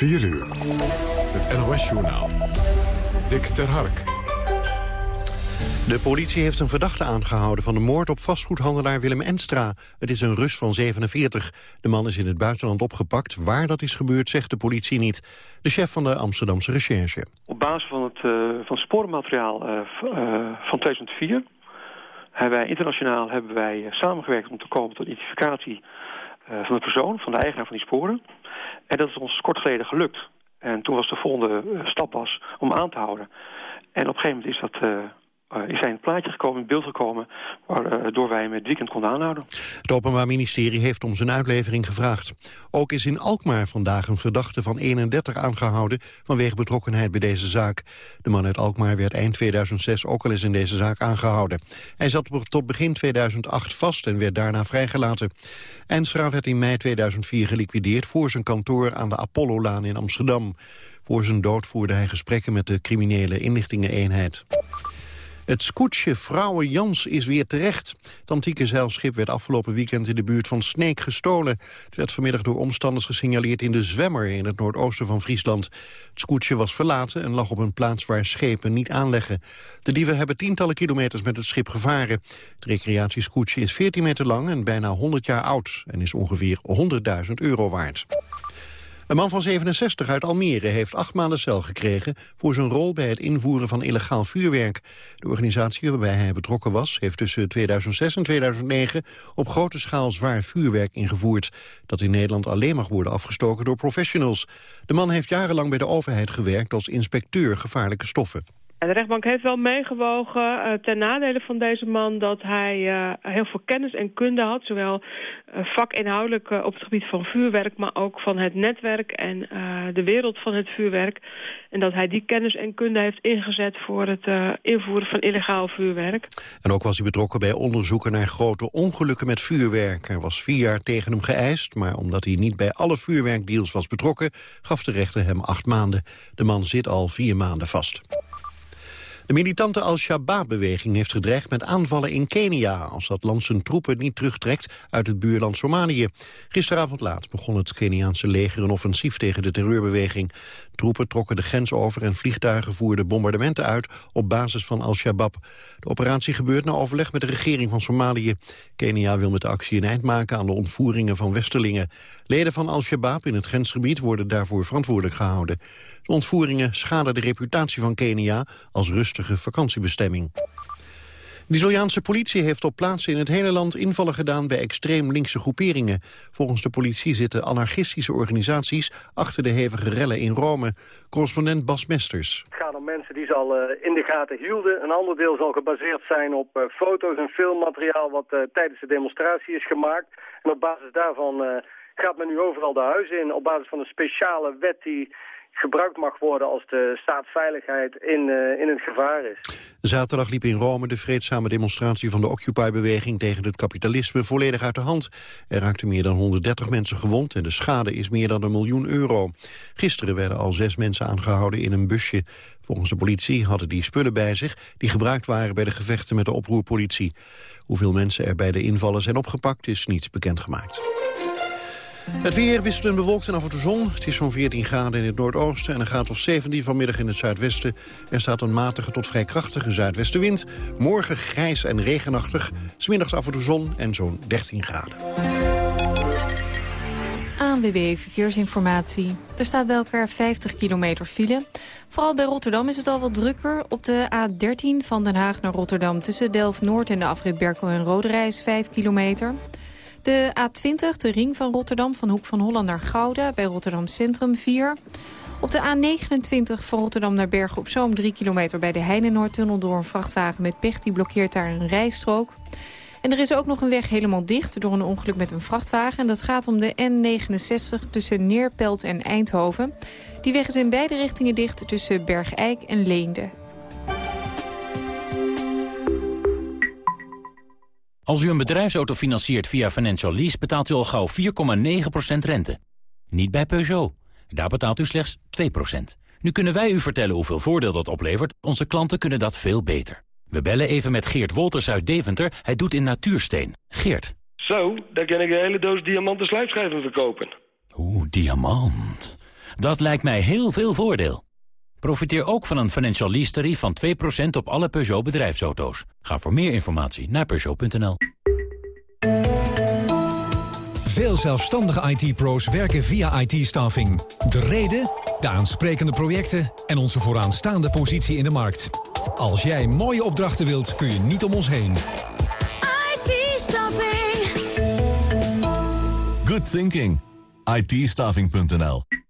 4 uur. Het NOS-journaal. Dick ter Hark. De politie heeft een verdachte aangehouden van de moord op vastgoedhandelaar Willem Enstra. Het is een Rus van 47. De man is in het buitenland opgepakt. Waar dat is gebeurd zegt de politie niet. De chef van de Amsterdamse recherche. Op basis van het, uh, van sporenmateriaal uh, uh, van 2004... Hebben wij internationaal hebben wij samengewerkt om te komen tot identificatie van de persoon, van de eigenaar van die sporen. En dat is ons kort geleden gelukt. En toen was de volgende stap was om aan te houden. En op een gegeven moment is dat uh, is hij in het plaatje gekomen, in beeld gekomen... waardoor wij hem het weekend konden aanhouden. Het Openbaar Ministerie heeft om zijn uitlevering gevraagd. Ook is in Alkmaar vandaag een verdachte van 31 aangehouden... vanwege betrokkenheid bij deze zaak. De man uit Alkmaar werd eind 2006 ook al eens in deze zaak aangehouden. Hij zat tot begin 2008 vast en werd daarna vrijgelaten. Enstra werd in mei 2004 geliquideerd voor zijn kantoor aan de Apollo-laan in Amsterdam. Voor zijn dood voerde hij gesprekken met de criminele inlichtingeneenheid. Het scootje Vrouwen Jans is weer terecht. Het antieke zeilschip werd afgelopen weekend in de buurt van Sneek gestolen. Het werd vanmiddag door omstanders gesignaleerd in de Zwemmer in het noordoosten van Friesland. Het scootje was verlaten en lag op een plaats waar schepen niet aanleggen. De dieven hebben tientallen kilometers met het schip gevaren. Het recreatiescootje is 14 meter lang en bijna 100 jaar oud en is ongeveer 100.000 euro waard. Een man van 67 uit Almere heeft acht maanden cel gekregen... voor zijn rol bij het invoeren van illegaal vuurwerk. De organisatie waarbij hij betrokken was... heeft tussen 2006 en 2009 op grote schaal zwaar vuurwerk ingevoerd... dat in Nederland alleen mag worden afgestoken door professionals. De man heeft jarenlang bij de overheid gewerkt als inspecteur gevaarlijke stoffen. De rechtbank heeft wel meegewogen uh, ten nadele van deze man dat hij uh, heel veel kennis en kunde had. Zowel uh, vakinhoudelijk op het gebied van vuurwerk, maar ook van het netwerk en de wereld van het vuurwerk. En dat hij die kennis en kunde heeft ingezet voor het invoeren van illegaal vuurwerk. En ook was hij betrokken bij onderzoeken naar grote ongelukken met vuurwerk. Er was vier jaar tegen hem geëist, maar omdat hij niet bij alle vuurwerkdeals was betrokken, gaf de rechter hem acht maanden. De man zit al vier maanden vast. De militante Al-Shabaab-beweging heeft gedreigd met aanvallen in Kenia... als dat land zijn troepen niet terugtrekt uit het buurland Somalië. Gisteravond laat begon het Keniaanse leger een offensief tegen de terreurbeweging. Troepen trokken de grens over en vliegtuigen voerden bombardementen uit... op basis van Al-Shabaab. De operatie gebeurt na overleg met de regering van Somalië. Kenia wil met de actie een eind maken aan de ontvoeringen van westerlingen. Leden van Al-Shabaab in het grensgebied worden daarvoor verantwoordelijk gehouden. De ontvoeringen schaden de reputatie van Kenia als rustige vakantiebestemming. De Italiaanse politie heeft op plaatsen in het hele land invallen gedaan bij extreem linkse groeperingen. Volgens de politie zitten anarchistische organisaties achter de hevige rellen in Rome. Correspondent Bas Mesters. Het gaat om mensen die ze al uh, in de gaten hielden. Een ander deel zal gebaseerd zijn op uh, foto's en filmmateriaal wat uh, tijdens de demonstratie is gemaakt. En op basis daarvan gaat men nu overal de huizen in. Op basis van een speciale wet die gebruikt mag worden als de staatsveiligheid in, uh, in het gevaar is. Zaterdag liep in Rome de vreedzame demonstratie van de Occupy-beweging tegen het kapitalisme volledig uit de hand. Er raakten meer dan 130 mensen gewond en de schade is meer dan een miljoen euro. Gisteren werden al zes mensen aangehouden in een busje. Volgens de politie hadden die spullen bij zich die gebruikt waren bij de gevechten met de oproerpolitie. Hoeveel mensen er bij de invallen zijn opgepakt is niet bekendgemaakt. Het weer wisselend bewolkt en af en toe zon. Het is zo'n 14 graden in het noordoosten en een graad of 17 vanmiddag in het zuidwesten. Er staat een matige tot vrij krachtige zuidwestenwind. Morgen grijs en regenachtig. Smiddags af en toe zon en zo'n 13 graden. ANWB Verkeersinformatie. Er staat bij elkaar 50 kilometer file. Vooral bij Rotterdam is het al wat drukker. Op de A13 van Den Haag naar Rotterdam... tussen Delft-Noord en de afrit Berkel en Roderijs 5 kilometer... De A20, de ring van Rotterdam, van Hoek van Holland naar Gouda... bij Rotterdam Centrum 4. Op de A29 van Rotterdam naar Bergen op Zoom... 3 kilometer bij de Heinenoordtunnel door een vrachtwagen met pech. Die blokkeert daar een rijstrook. En er is ook nog een weg helemaal dicht door een ongeluk met een vrachtwagen. En dat gaat om de N69 tussen Neerpelt en Eindhoven. Die weg is in beide richtingen dicht tussen Bergijk en Leende. Als u een bedrijfsauto financiert via Financial Lease... betaalt u al gauw 4,9% rente. Niet bij Peugeot. Daar betaalt u slechts 2%. Nu kunnen wij u vertellen hoeveel voordeel dat oplevert. Onze klanten kunnen dat veel beter. We bellen even met Geert Wolters uit Deventer. Hij doet in natuursteen. Geert. Zo, daar kan ik een hele doos diamanten slijpschijven verkopen. Oeh, diamant. Dat lijkt mij heel veel voordeel. Profiteer ook van een financial lease tarief van 2% op alle Peugeot bedrijfsauto's. Ga voor meer informatie naar Peugeot.nl. Veel zelfstandige IT-pro's werken via IT-staffing. De reden, de aansprekende projecten en onze vooraanstaande positie in de markt. Als jij mooie opdrachten wilt, kun je niet om ons heen. IT-staffing. Good thinking. it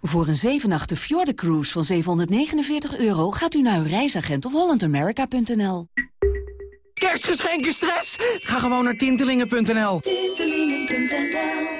Voor een 7 nachten Cruise van 749 euro gaat u naar uw reisagent of hollandamerica.nl. Kerstgeschenken stress? Ga gewoon naar tintelingen.nl. Tintelingen.nl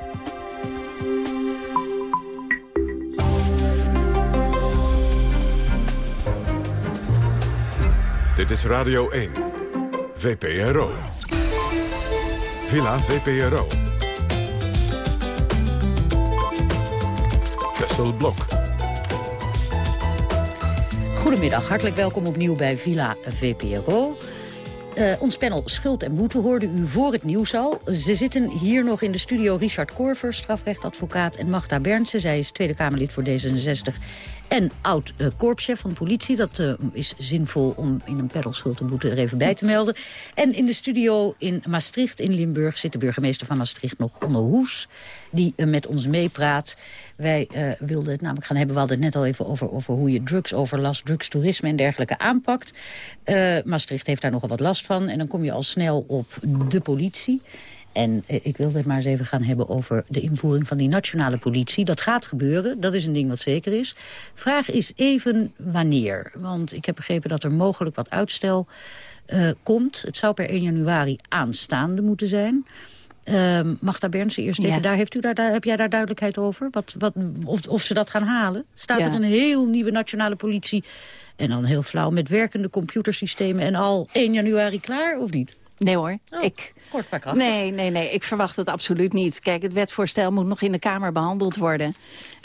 Dit is Radio 1. VPRO. Villa VPRO. Tessel Blok. Goedemiddag, hartelijk welkom opnieuw bij Villa VPRO. Uh, ons panel Schuld en Boete hoorde u voor het nieuws al. Ze zitten hier nog in de studio Richard Korver, strafrechtadvocaat... en Magda Bernsen, zij is Tweede Kamerlid voor D66 en oud-korpschef van de politie. Dat uh, is zinvol om in een panel schuld en boete er even bij te melden. En in de studio in Maastricht in Limburg zit de burgemeester van Maastricht nog onder Hoes. Die uh, met ons meepraat. Wij wilden het namelijk gaan hebben, we hadden het net al even over, over hoe je drugsoverlast, drugstoerisme en dergelijke aanpakt. Maastricht heeft daar nogal wat last van. En dan kom je al snel op de politie. En eh, ik wilde het maar eens even gaan hebben over de invoering van die nationale politie. Dat gaat gebeuren, dat is een ding wat zeker is. Vraag is even wanneer. Want ik heb begrepen dat er mogelijk wat uitstel uh, komt. Het zou per 1 januari aanstaande moeten zijn. Uh, Magda Bernsen, eerst even, daar, heeft u daar, daar, heb jij daar duidelijkheid over? Wat, wat, of, of ze dat gaan halen? Staat ja. er een heel nieuwe nationale politie... en dan heel flauw met werkende computersystemen... en al 1 januari klaar, of niet? Nee hoor. Oh, ik, kort maar Nee, nee, nee. Ik verwacht het absoluut niet. Kijk, het wetsvoorstel moet nog in de Kamer behandeld worden.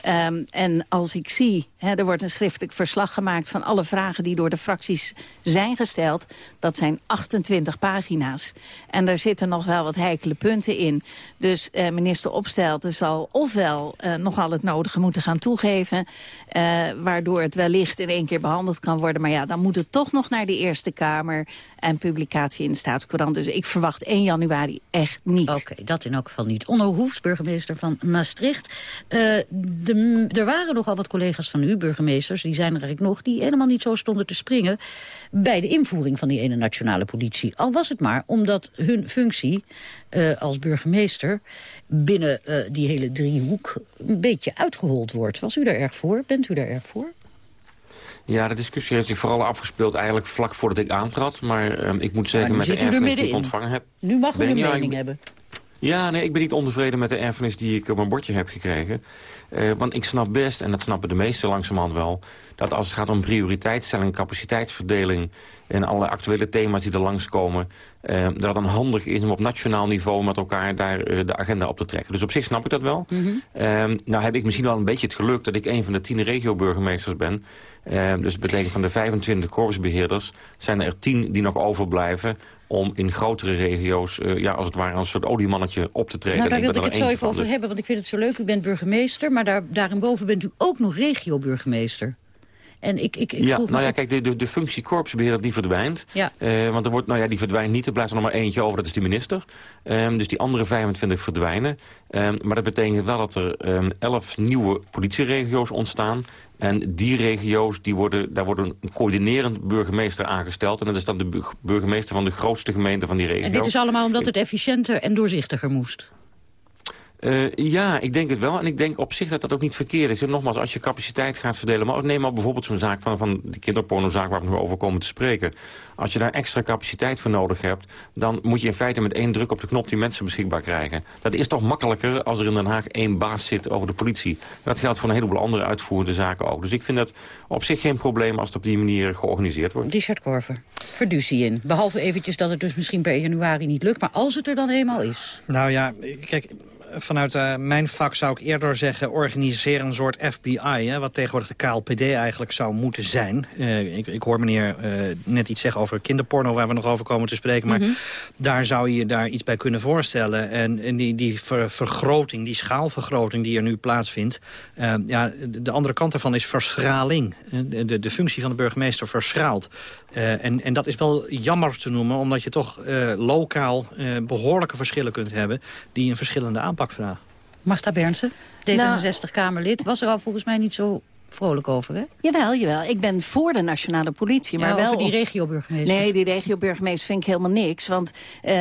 Um, en als ik zie, hè, er wordt een schriftelijk verslag gemaakt... van alle vragen die door de fracties zijn gesteld. Dat zijn 28 pagina's. En daar zitten nog wel wat heikele punten in. Dus uh, minister Opstelten zal ofwel uh, nogal het nodige moeten gaan toegeven... Uh, waardoor het wellicht in één keer behandeld kan worden. Maar ja, dan moet het toch nog naar de Eerste Kamer... en publicatie in de Staatscourant. Dus ik verwacht 1 januari echt niet. Oké, dat in elk geval niet. Onno Hoefs, burgemeester van Maastricht. de er waren nogal wat collega's van u, burgemeesters, die zijn er eigenlijk nog... die helemaal niet zo stonden te springen bij de invoering van die ene nationale politie. Al was het maar omdat hun functie uh, als burgemeester binnen uh, die hele driehoek een beetje uitgehold wordt. Was u daar erg voor? Bent u daar erg voor? Ja, de discussie heeft zich vooral afgespeeld eigenlijk vlak voordat ik aantrad. Maar uh, ik moet zeggen, met de erfenis die ik ontvangen heb... Nu mag u een mening hebben. Ja, nee, ik ben niet ontevreden met de erfenis die ik op mijn bordje heb gekregen. Uh, want ik snap best, en dat snappen de meesten langzamerhand wel... dat als het gaat om prioriteitsstelling, capaciteitsverdeling... en alle actuele thema's die er langskomen... Uh, dat het dan handig is om op nationaal niveau met elkaar daar uh, de agenda op te trekken. Dus op zich snap ik dat wel. Mm -hmm. nou heb ik misschien wel een beetje het geluk dat ik een van de tien regioburgemeesters ben... Uh, dus dat betekent van de 25 korpsbeheerders zijn er 10 die nog overblijven om in grotere regio's, uh, ja, als het ware, een soort oliemannetje op te treden. Nou, daar wilde ik het zo even over dus. hebben, want ik vind het zo leuk. U bent burgemeester, maar daar, daarin boven bent u ook nog regioburgemeester. En ik, ik, ik ja, nou ja, kijk, de, de, de functie korpsbeheerder die verdwijnt. Ja. Eh, want er wordt, nou ja, die verdwijnt niet. Er blijft er nog maar eentje over, dat is de minister. Ehm, dus die andere 25 verdwijnen. Ehm, maar dat betekent wel dat er ehm, 11 nieuwe politieregio's ontstaan. En die regio's, die worden, daar wordt een coördinerend burgemeester aangesteld. En dat is dan de bu- burgemeester van de grootste gemeente van die regio. En dit is allemaal omdat het efficiënter en doorzichtiger moest. Eh, ja, ik denk het wel. En ik denk op zich dat dat ook niet verkeerd is. En nogmaals, als je capaciteit gaat verdelen... maar ook neem maar bijvoorbeeld zo'n zaak van, van die kinderpornozaak... waar we nu over komen te spreken. Als je daar extra capaciteit voor nodig hebt... dan moet je in feite met één druk op de knop die mensen beschikbaar krijgen. Dat is toch makkelijker als er in Den Haag één baas zit over de politie. Dat geldt voor een heleboel andere uitvoerende zaken ook. Dus ik vind dat op zich geen probleem als het op die manier georganiseerd wordt. Richard Korver, verducie in. Behalve eventjes dat het dus misschien per januari niet lukt. Maar als het er dan eenmaal is. Nou ja, kijk, vanuit eh, mijn vak zou ik eerder zeggen... organiseer een soort FBI, hè, wat tegenwoordig de KLPD eigenlijk zou moeten zijn. Eh, ik, ik hoor meneer eh, net iets zeggen over kinderporno... waar we nog over komen te spreken. Maar Mhm. daar zou je je daar iets bij kunnen voorstellen. En, en die, die ver- vergroting, die schaalvergroting die er nu plaatsvindt... ja, de, de andere kant daarvan is verschraling. De, de, de functie van de burgemeester verschraalt. Eh, en, en dat is wel jammer te noemen, omdat je toch eh, lokaal eh, behoorlijke verschillen kunt hebben... die een verschillende aanpak vragen. Magda Bernsen, D66-Kamerlid, was er al volgens mij niet zo vrolijk over, hè? Jawel, jawel. Ik ben voor de nationale politie. Maar Ja, wel over die regioburgemeesters. Nee, die regioburgemeester vind ik helemaal niks. Want eh,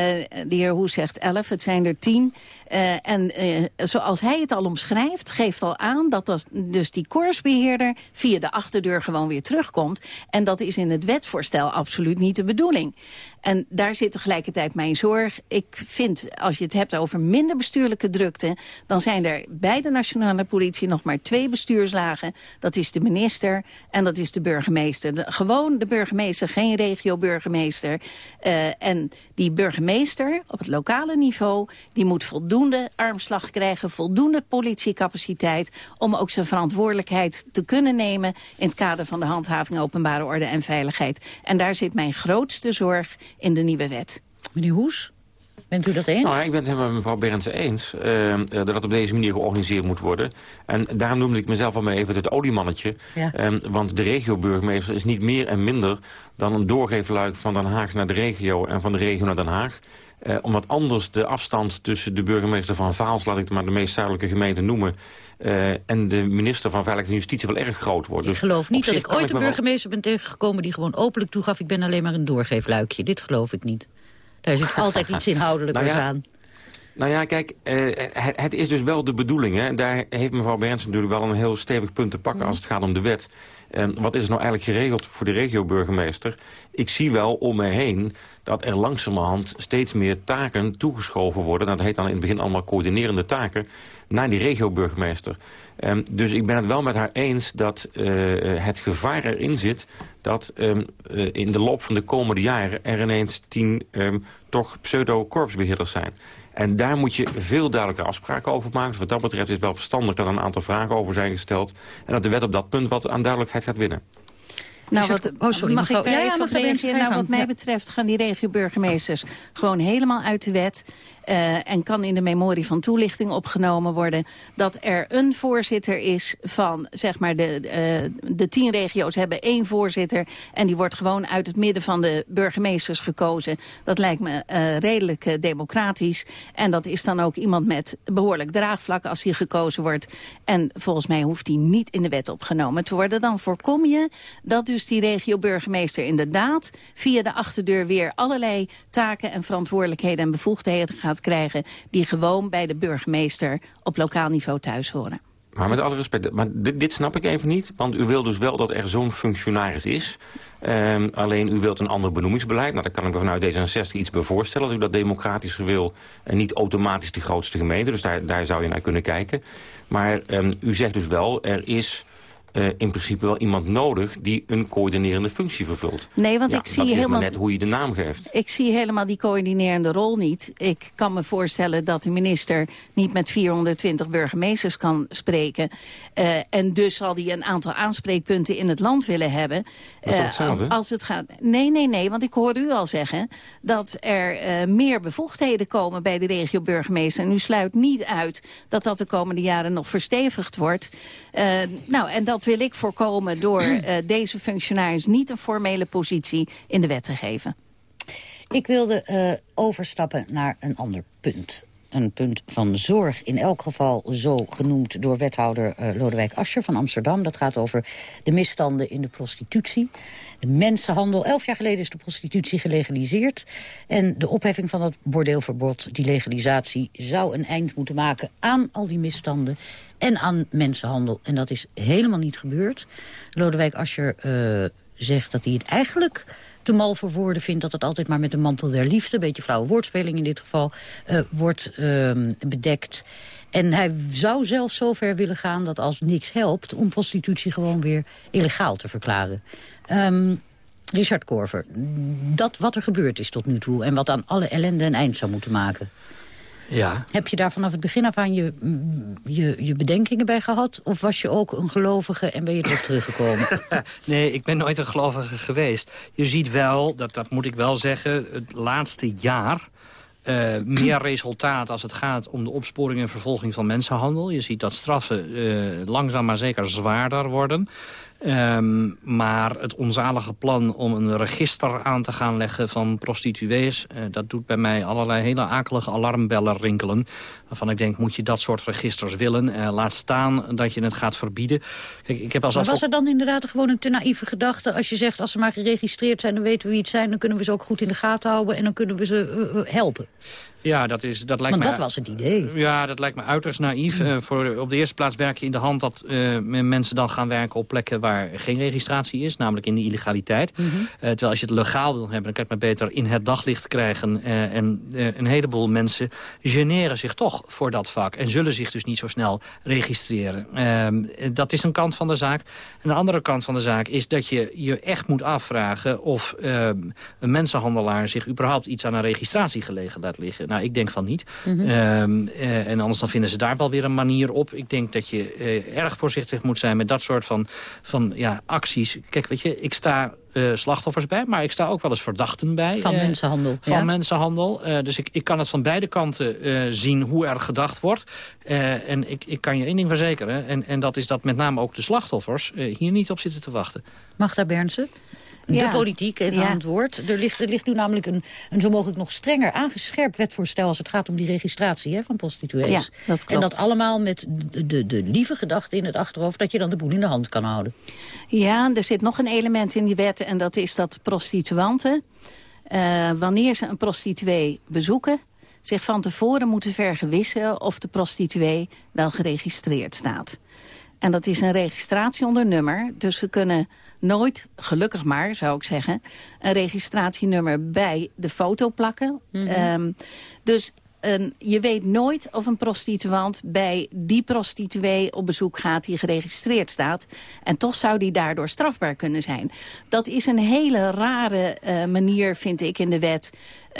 de heer Hoe zegt 11, het zijn er 10. Eh, en eh, zoals hij het al omschrijft, geeft al aan dat dat dus die koersbeheerder via de achterdeur gewoon weer terugkomt. En dat is in het wetsvoorstel absoluut niet de bedoeling. En daar zit tegelijkertijd mijn zorg. Ik vind, als je het hebt over minder bestuurlijke drukte... dan zijn er bij de nationale politie nog maar twee bestuurslagen. Dat is de minister en dat is de burgemeester. Gewoon de burgemeester, geen regio-burgemeester. Eh, en die burgemeester op het lokale niveau... die moet voldoende armslag krijgen, voldoende politiecapaciteit... om ook zijn verantwoordelijkheid te kunnen nemen... in het kader van de handhaving openbare orde en veiligheid. En daar zit mijn grootste zorg in de nieuwe wet. Meneer Hoes, bent u dat eens? Nou, ik ben het helemaal met mevrouw Berendsen eens eh, dat het op deze manier georganiseerd moet worden. En daarom noemde ik mezelf al maar even het oliemannetje. Ja. Eh, want de regioburgemeester is niet meer en minder dan een doorgeefluik van Den Haag naar de regio en van de regio naar Den Haag. Eh, omdat anders de afstand tussen de burgemeester van Vaals, laat ik het maar de meest zuidelijke gemeente noemen, eh, en de minister van Veiligheid en Justitie wel erg groot wordt. Ik Dus geloof niet dat ik ooit een wel- burgemeester ben tegengekomen... die gewoon openlijk toegaf, ik ben alleen maar een doorgeefluikje. Dit geloof ik niet. Daar zit altijd iets inhoudelijkers Nou ja, aan. Nou ja, kijk, eh, het, het is dus wel de bedoeling. Hè? En daar heeft mevrouw Berendsen natuurlijk wel een heel stevig punt te pakken... als het gaat om de wet. Wat is er nou eigenlijk geregeld voor de regioburgemeester? Ik zie wel om me heen dat er langzamerhand steeds meer taken toegeschoven worden. Dat heet dan in het begin allemaal coördinerende taken... naar die regioburgemeester. Ehm, dus ik ben het wel met haar eens dat eh, het gevaar erin zit... dat ehm, eh, in de loop van de komende jaren er ineens tien ehm, toch pseudo-korpsbeheerders zijn. En daar moet je veel duidelijker afspraken over maken. Wat dat betreft is het wel verstandig dat er een aantal vragen over zijn gesteld... en dat de wet op dat punt wat aan duidelijkheid gaat winnen. Nou, wat, oh, sorry, mag mevrouw. ik daar Ja, ja, even mag reageren? Nou, wat mij betreft gaan die regioburgemeesters gewoon helemaal uit de wet. Eh, en kan in de memorie van toelichting opgenomen worden... dat er een voorzitter is van, zeg maar, de, eh, de tien regio's hebben één voorzitter... en die wordt gewoon uit het midden van de burgemeesters gekozen. Dat lijkt me eh, redelijk democratisch. En dat is dan ook iemand met behoorlijk draagvlak als hij gekozen wordt. En volgens mij hoeft die niet in de wet opgenomen te worden. Dan voorkom je dat dus die regio-burgemeester inderdaad... via de achterdeur weer allerlei taken en verantwoordelijkheden en bevoegdheden gaat krijgen... die gewoon bij de burgemeester op lokaal niveau thuis horen. Maar met alle respect, maar dit, dit snap ik even niet. Want u wil dus wel dat er zo'n functionaris is. Ehm, alleen u wilt een ander benoemingsbeleid. Nou, daar kan ik me vanuit D66 iets bij voorstellen. Dat u dat democratischer wil en niet automatisch de grootste gemeente. Dus daar, daar zou je naar kunnen kijken. Maar ehm, u zegt dus wel, er is eh, in principe wel iemand nodig... die een coördinerende functie vervult. Nee, want Ja, ik zie dat helemaal... net hoe je de naam geeft. Ik zie helemaal die coördinerende rol niet. Ik kan me voorstellen dat de minister niet met 420 burgemeesters kan spreken. Eh, en dus zal hij een aantal aanspreekpunten in het land willen hebben. Dat is Eh, hetzelfde? als het gaat... Nee, nee, nee, want ik hoor u al zeggen dat er meer bevoegdheden komen bij de regio-burgemeester. En u sluit niet uit dat dat de komende jaren nog verstevigd wordt. Eh, nou, en dat wil ik voorkomen door uh, deze functionaris niet een formele positie in de wet te geven. Ik wilde uh, overstappen naar een ander punt een punt van zorg. In elk geval zo genoemd door wethouder uh, Lodewijk Asscher van Amsterdam. Dat gaat over de misstanden in de prostitutie. De mensenhandel. Elf jaar geleden is de prostitutie gelegaliseerd. En de opheffing van het bordeelverbod, die legalisatie... zou een eind moeten maken aan al die misstanden en aan mensenhandel. En dat is helemaal niet gebeurd. Lodewijk Asscher uh, zegt dat hij het eigenlijk te mal voor woorden vindt... dat het altijd maar met de mantel der liefde... een beetje flauwe woordspeling in dit geval, uh, wordt uh, bedekt. En hij zou zelfs zover willen gaan dat als niks helpt... om prostitutie gewoon weer illegaal te verklaren. Um, Richard Korver, dat wat er gebeurd is tot nu toe... en wat aan alle ellende een eind zou moeten maken... Ja. Heb je daar vanaf het begin af aan je, je, je bedenkingen bij gehad? Of was je ook een gelovige en ben je erop teruggekomen? nee, ik ben nooit een gelovige geweest. Je ziet wel, dat, dat moet ik wel zeggen, het laatste jaar... Uh, meer resultaat als het gaat om de opsporing en vervolging van mensenhandel. Je ziet dat straffen uh, langzaam maar zeker zwaarder worden. Um, maar het onzalige plan om een register aan te gaan leggen van prostituees... Uh, dat doet bij mij allerlei hele akelige alarmbellen rinkelen. Waarvan ik denk, moet je dat soort registers willen? Uh, laat staan dat je het gaat verbieden. Kijk, ik heb als maar was er dan inderdaad gewoon een te naïeve gedachte... als je zegt, als ze maar geregistreerd zijn, dan weten we wie het zijn... dan kunnen we ze ook goed in de gaten houden en dan kunnen we ze uh, helpen? Ja, dat, is, dat lijkt Want dat was het idee. Ja, dat lijkt me uiterst naïef. Uh, voor, op de eerste plaats werk je in de hand dat uh, mensen dan gaan werken op plekken waar geen registratie is. Namelijk in de illegaliteit. Mm -hmm. uh, terwijl als je het legaal wil hebben, dan kan je het maar beter in het daglicht krijgen. en een heleboel mensen generen zich toch voor dat vak. En zullen zich dus niet zo snel registreren. Ehm, dat is een kant van de zaak. En de andere kant van de zaak is dat je je echt moet afvragen... of ehm, een mensenhandelaar zich überhaupt iets aan een registratie gelegen laat liggen. Nou, ik denk van niet. Mm -hmm. um, uh, en anders dan vinden ze daar wel weer een manier op. Ik denk dat je uh, erg voorzichtig moet zijn met dat soort van, van ja, acties. Kijk, weet je, ik sta uh, slachtoffers bij, maar ik sta ook wel eens verdachten bij. Van mensenhandel. Van ja. mensenhandel. dus ik, ik kan het van beide kanten zien hoe er gedacht wordt. en ik, ik kan je één ding verzekeren. En, en dat is dat met name ook de slachtoffers hier niet op zitten te wachten. Magda Bernsen? De politiek even aan het woord. Er ligt, er ligt nu namelijk een, een zo mogelijk nog strenger aangescherpt wetsvoorstel... als het gaat om die registratie hè, van prostituees. Ja, dat en dat allemaal met de, de, de lieve gedachte in het achterhoofd... dat je dan de boel in de hand kan houden. Ja, er zit nog een element in die wet... en dat is dat prostituanten, uh, wanneer ze een prostituee bezoeken... zich van tevoren moeten vergewissen of de prostituee wel geregistreerd staat. En dat is een registratie onder nummer, dus we kunnen nooit, gelukkig maar zou ik zeggen... een registratienummer bij de foto plakken. Mm -hmm. um, dus um, je weet nooit of een prostituant bij die prostituee op bezoek gaat... die geregistreerd staat. En toch zou die daardoor strafbaar kunnen zijn. Dat is een hele rare uh, manier, vind ik, in de wet...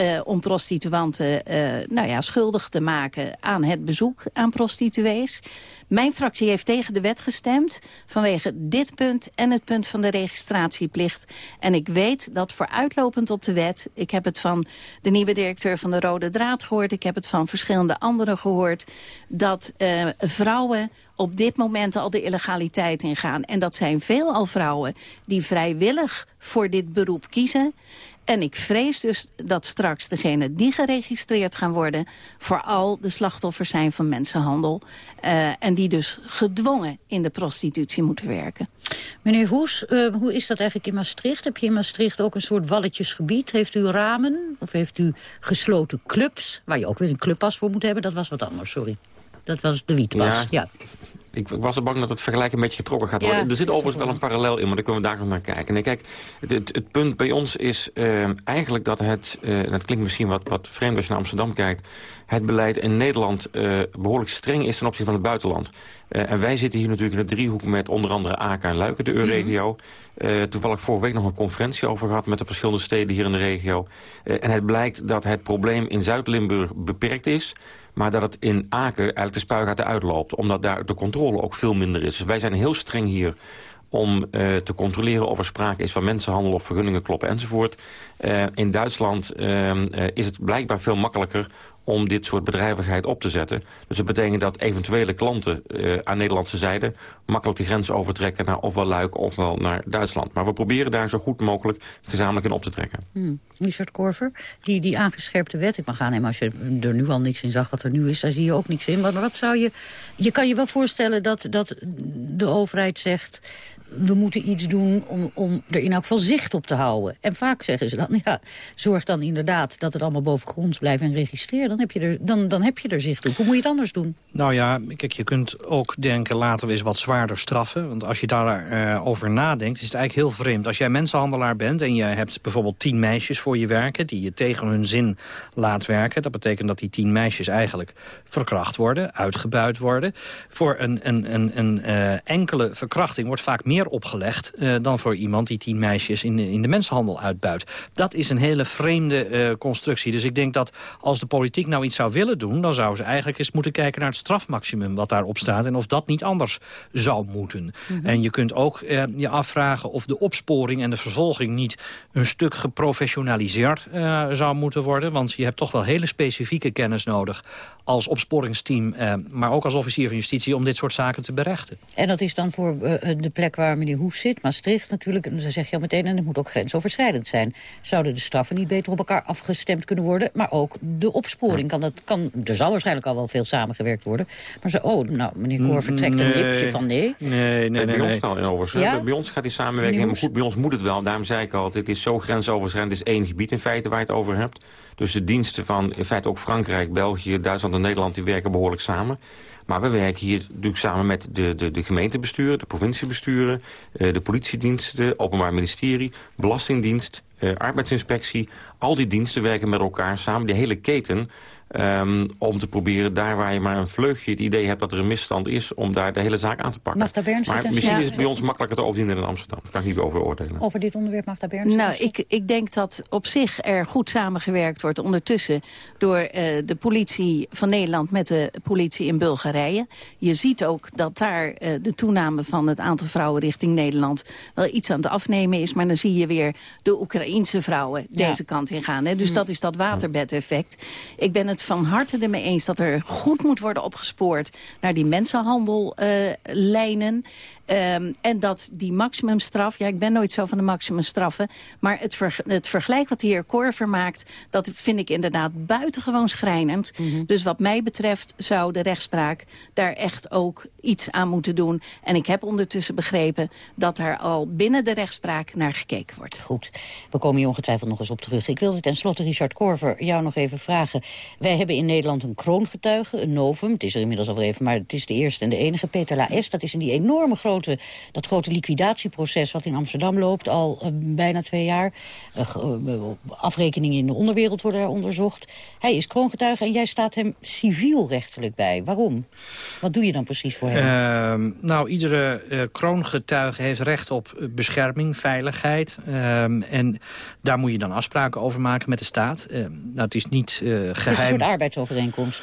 Uh, om prostituanten uh, nou ja, schuldig te maken aan het bezoek aan prostituees. Mijn fractie heeft tegen de wet gestemd vanwege dit punt en het punt van de registratieplicht. En ik weet dat vooruitlopend op de wet, ik heb het van de nieuwe directeur van de Rode Draad gehoord, ik heb het van verschillende anderen gehoord, dat uh, vrouwen op dit moment al de illegaliteit ingaan. En dat zijn veelal vrouwen die vrijwillig voor dit beroep kiezen. En ik vrees dus dat straks degenen die geregistreerd gaan worden... vooral de slachtoffers zijn van mensenhandel. Uh, en die dus gedwongen in de prostitutie moeten werken. Meneer Hoes, uh, hoe is dat eigenlijk in Maastricht? Heb je in Maastricht ook een soort walletjesgebied? Heeft u ramen of heeft u gesloten clubs... waar je ook weer een clubpas voor moet hebben? Dat was wat anders, sorry. Dat was de wietpas, ja. ja. Ik was er bang dat het vergelijk een beetje getrokken gaat worden. Ja, er zit overigens wel een parallel in, maar daar kunnen we daar nog naar kijken. Nee, kijk, het, het, het, punt bij ons is uh, eigenlijk dat het... Uh, en dat klinkt misschien wat, wat vreemd als je naar Amsterdam kijkt... het beleid in Nederland uh, behoorlijk streng is ten opzichte van het buitenland. en wij zitten hier natuurlijk in de driehoek met onder andere Aken en Luiken, de EU-regio. -hmm. toevallig vorige week nog een conferentie over gehad... met de verschillende steden hier in de regio. en het blijkt dat het probleem in Zuid-Limburg beperkt is... Maar dat het in Aken eigenlijk de spuigaten uitloopt. Omdat daar de controle ook veel minder is. Dus wij zijn heel streng hier om uh, te controleren of er sprake is van mensenhandel of vergunningen kloppen enzovoort. Uh, in Duitsland uh, is het blijkbaar veel makkelijker om dit soort bedrijvigheid op te zetten. Dus dat betekent dat eventuele klanten uh, aan Nederlandse zijde... makkelijk de grens overtrekken naar ofwel Luik ofwel naar Duitsland. Maar we proberen daar zo goed mogelijk gezamenlijk in op te trekken. Hmm. Richard Korver, die, die aangescherpte wet, ik mag aannemen als je er nu al niks in zag wat er nu is, daar zie je ook niks in. Maar wat zou je, je kan je wel voorstellen dat, dat de overheid zegt we moeten iets doen om, om er in elk zicht op te houden. En vaak zeggen ze dan, ja, zorg dan inderdaad dat het allemaal bovengronds blijft en registreer. Dan heb je er, dan, dan heb je er zicht op. Hoe moet je het anders doen? Nou ja, kijk, je kunt ook denken, laten we eens wat zwaarder straffen. Want als je daarover uh, over nadenkt, is het eigenlijk heel vreemd. Als jij mensenhandelaar bent en je hebt bijvoorbeeld tien meisjes voor je werken... die je tegen hun zin laat werken. Dat betekent dat die tien meisjes eigenlijk verkracht worden, uitgebuit worden. Voor een, een, een, een uh, enkele verkrachting wordt vaak meer opgelegd... Uh, dan voor iemand die tien meisjes in de, in de mensenhandel uitbuit. Dat is een hele vreemde uh, constructie. Dus ik denk dat als de politiek nou iets zou willen doen... dan zou ze eigenlijk eens moeten kijken naar het strafmaximum wat daarop staat... en of dat niet anders zou moeten. Mm -hmm. En je kunt ook uh, je afvragen of de opsporing en de vervolging... niet een stuk geprofessionaliseerd zou moeten worden. Want je hebt toch wel hele specifieke kennis nodig... als opsporingsteam, maar ook als officier van justitie... om dit soort zaken te berechten. En dat is dan voor de plek waar meneer Hoes zit, Maastricht natuurlijk... en dan zeg je al meteen, en het moet ook grensoverschrijdend zijn. Zouden de straffen niet beter op elkaar afgestemd kunnen worden? Maar ook de opsporing. Kan dat, kan, er zal waarschijnlijk al wel veel samengewerkt worden. Maar zo, oh, nou, meneer Koor vertrekt nee. een lipje van nee. Nee, nee, nee. Bij ons wel in overigens. Ja? Bij ons gaat die samenwerking helemaal goed. Bij ons moet het wel. Daarom zei ik al, het is zo grensoverschrijdend. Het is één gebied in feite waar je het over hebt. Dus de diensten van in feite ook Frankrijk, België, Duitsland en Nederland... die werken behoorlijk samen. Maar we werken hier natuurlijk samen met de, de, de gemeentebesturen, de provinciebesturen, uh, de politiediensten, openbaar ministerie, belastingdienst, uh, arbeidsinspectie. Al die diensten werken met elkaar samen, de hele keten. Um, om te proberen daar waar je maar een vleugje het idee hebt dat er een misstand is... om daar de hele zaak aan te pakken. Maar misschien ja. is het bij ons makkelijker te overzien dan in Amsterdam. Daar kan ik niet over oordelen. Over dit onderwerp Magda Berns? Nou, ik, ik denk dat op zich er goed samengewerkt wordt ondertussen... door uh, de politie van Nederland met de politie in Bulgarije. Je ziet ook dat daar uh, de toename van het aantal vrouwen richting Nederland... wel iets aan het afnemen is. Maar dan zie je weer de Oekraïense vrouwen ja. deze kant in gaan. Hè? Dus mm. dat is dat waterbedeffect. Ik ben het van harte ermee eens dat er goed moet worden opgespoord... naar die mensenhandellijnen. Uh, Um, en dat die maximumstraf, ja, ik ben nooit zo van de maximumstraffen... maar het, ver, het vergelijk wat de heer Korver maakt... dat vind ik inderdaad buitengewoon schrijnend. Mm -hmm. Dus wat mij betreft zou de rechtspraak daar echt ook iets aan moeten doen. En ik heb ondertussen begrepen dat er al binnen de rechtspraak naar gekeken wordt. Goed, we komen hier ongetwijfeld nog eens op terug. Ik wilde tenslotte, Richard Korver, jou nog even vragen. Wij hebben in Nederland een kroongetuige, een novum. Het is er inmiddels al even, maar het is de eerste en de enige. Peter Laes, dat is in die enorme grote grote, dat grote liquidatieproces wat in Amsterdam loopt al uh, bijna twee jaar. Uh, afrekeningen in de onderwereld worden daar onderzocht. Hij is kroongetuige en jij staat hem civielrechtelijk bij. Waarom? Wat doe je dan precies voor hem? Uh, nou, iedere kroongetuige heeft recht op bescherming, veiligheid. Ehm, en daar moet je dan afspraken over maken met de staat. Ehm, nou, het is niet geheim. Het is een soort arbeidsovereenkomst.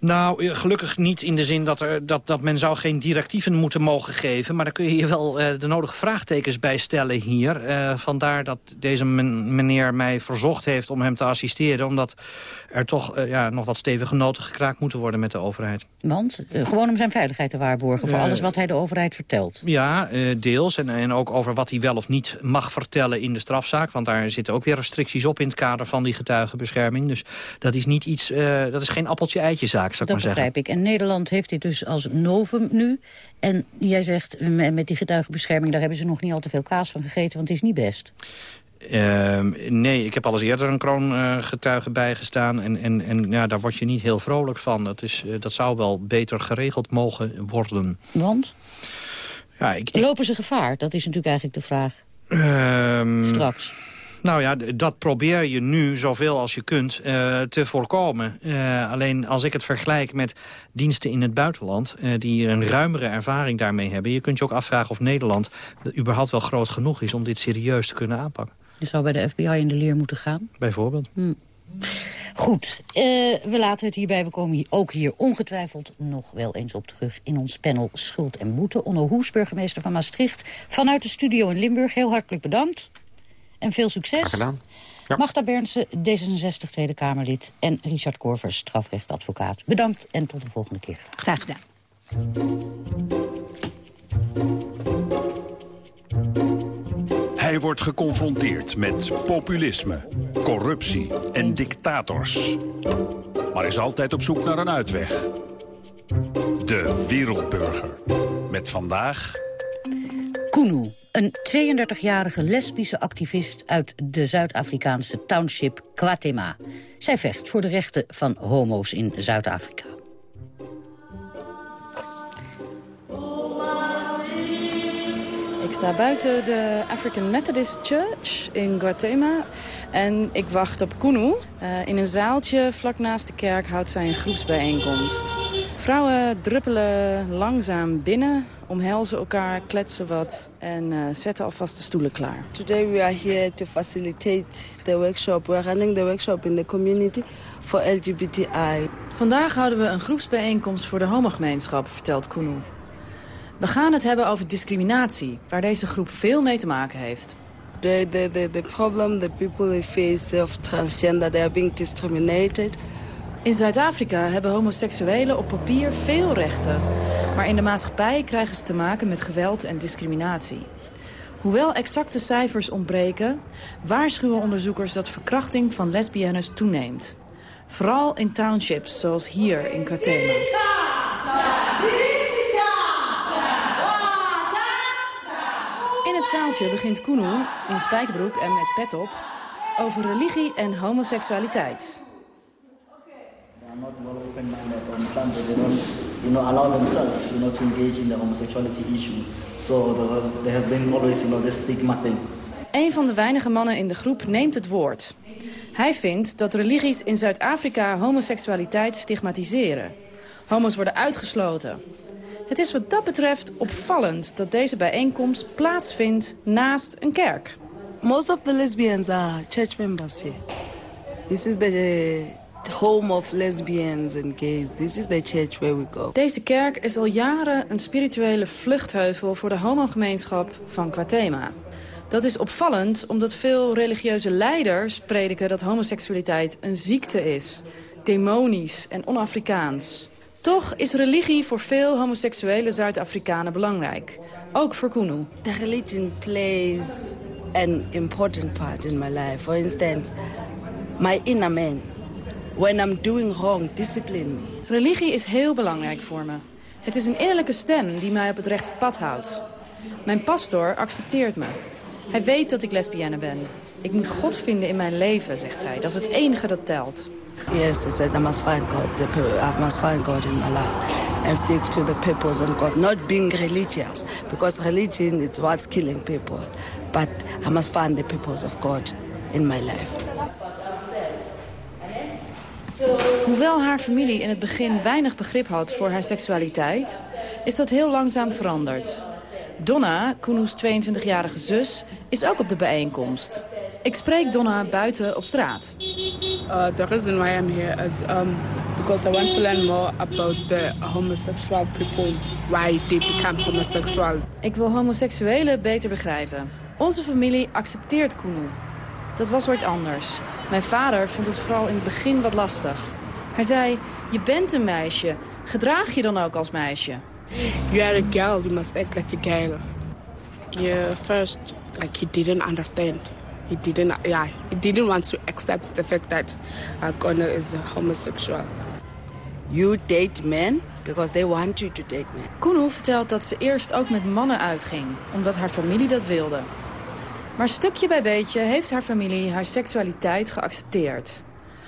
Nou, gelukkig niet in de zin dat, er, dat, dat men zou geen directieven moeten mogen geven. Maar daar kun je je wel uh, de nodige vraagtekens bij stellen hier. Uh, vandaar dat deze meneer mij verzocht heeft om hem te assisteren. Omdat er toch uh, ja, nog wat stevige noten gekraakt moeten worden met de overheid. Want? gewoon om zijn veiligheid te waarborgen voor alles wat hij de overheid vertelt? Ja, deels. En, en ook over wat hij wel of niet mag vertellen in de strafzaak. Want daar zitten ook weer restricties op in het kader van die getuigenbescherming. Dus dat is, niet iets, dat is geen appeltje-eitje zaak zaak, dat begrijp ik. En Nederland heeft dit dus als novum nu. En jij zegt, met die getuigenbescherming... daar hebben ze nog niet al te veel kaas van gegeten, want het is niet best. Uh, nee, ik heb al eens eerder een kroongetuige uh, bijgestaan. En, en, en ja, daar word je niet heel vrolijk van. Dat, is, uh, dat zou wel beter geregeld mogen worden. Want? Ja, ik, ik... Lopen ze gevaar? Dat is natuurlijk eigenlijk de vraag. Um... Straks. Nou ja, dat probeer je nu zoveel als je kunt uh, te voorkomen. Uh, alleen als ik het vergelijk met diensten in het buitenland... Uh, die een ruimere ervaring daarmee hebben... je kunt je ook afvragen of Nederland überhaupt wel groot genoeg is... om dit serieus te kunnen aanpakken. Je zou bij de FBI in de leer moeten gaan? Bijvoorbeeld. Hm. Goed, uh, we laten het hierbij. We komen hier ook hier ongetwijfeld nog wel eens op terug... in ons panel Schuld en Boete. Onno Hoes, burgemeester van Maastricht. Vanuit de studio in Limburg, heel hartelijk bedankt. En veel succes. gedaan. Magda Bernsen, D66 Tweede Kamerlid... en Richard Korvers, strafrechtadvocaat. Bedankt en tot de volgende keer. Graag gedaan. Hij wordt geconfronteerd met populisme, corruptie en dictators. Maar is altijd op zoek naar een uitweg. De Wereldburger. Met vandaag... Kunu, een 32-jarige lesbische activist uit de Zuid-Afrikaanse township Kwatema. Zij vecht voor de rechten van homo's in Zuid-Afrika. Ik sta buiten de African Methodist Church in Guatemala. En ik wacht op Kunu. Uh, in een zaaltje vlak naast de kerk houdt zij een groepsbijeenkomst. Vrouwen druppelen langzaam binnen, omhelzen elkaar, kletsen wat en uh, zetten alvast de stoelen klaar. Today we are here to facilitate the workshop. We are running the workshop in the community for LGBTI. Vandaag houden we een groepsbijeenkomst voor de homogemeenschap, vertelt Kunu. We gaan het hebben over discriminatie, waar deze groep veel mee te maken heeft. The, the, the, the problem the people face of transgender, they are being discriminated. In Zuid-Afrika hebben homoseksuelen op papier veel rechten. Maar in de maatschappij krijgen ze te maken met geweld en discriminatie. Hoewel exacte cijfers ontbreken, waarschuwen onderzoekers dat verkrachting van lesbiennes toeneemt. Vooral in townships, zoals hier in Kwatema. In het zaaltje begint Kunu, in spijkerbroek en met pet op, over religie en homoseksualiteit. Not well open-minded or mhlambe they don't you know allow themselves you know to engage in the homosexuality issue so the, there has been always you know this stigma thing Een van de weinige mannen in de groep neemt het woord. Hij vindt dat religies in Zuid-Afrika homoseksualiteit stigmatiseren. Homo's worden uitgesloten. Het is wat dat betreft opvallend dat deze bijeenkomst plaatsvindt naast een kerk. Most of the lesbians are church members here. This is the home of lesbians and gays. This is the church where we go. Deze kerk is al jaren een spirituele vluchtheuvel voor de homogemeenschap van Kwatema. Dat is opvallend omdat veel religieuze leiders prediken dat homoseksualiteit een ziekte is. Demonisch en on-Afrikaans. Toch is religie voor veel homoseksuele Zuid-Afrikanen belangrijk. Ook voor Kunu. The religion plays an important part in my life. For instance, my inner man. When I'm doing wrong, discipline me. Religie is heel belangrijk voor me. Het is een innerlijke stem die mij op het rechte pad houdt. Mijn pastor accepteert me. Hij weet dat ik lesbienne ben. Ik moet God vinden in mijn leven, zegt hij. Dat is het enige dat telt. Yes, he said I must find God. I must find God in my life and stick to the purpose of God. Not being religious, because religion is what's killing people. But I must find the purpose of God in my life. Hoewel haar familie in het begin weinig begrip had voor haar seksualiteit... is dat heel langzaam veranderd. Donna, Kunu's 22-jarige zus, is ook op de bijeenkomst. Ik spreek Donna buiten op straat. Uh, the reason why I'm here is um, because I want to learn more about the homosexual people, why they become homosexual. Ik wil homoseksuelen beter begrijpen. Onze familie accepteert Kunu. Dat was ooit anders. Mijn vader vond het vooral in het begin wat lastig. Hij zei, je bent een meisje. Gedraag je dan ook als meisje. You are a girl, you must act like a girl. You first, like he didn't understand. He didn't, yeah, he didn't want to accept the fact that uh, Connor is a homosexual. You date men because they want you to date men. Kunu vertelt dat ze eerst ook met mannen uitging, omdat haar familie dat wilde. Maar stukje bij beetje heeft haar familie haar seksualiteit geaccepteerd.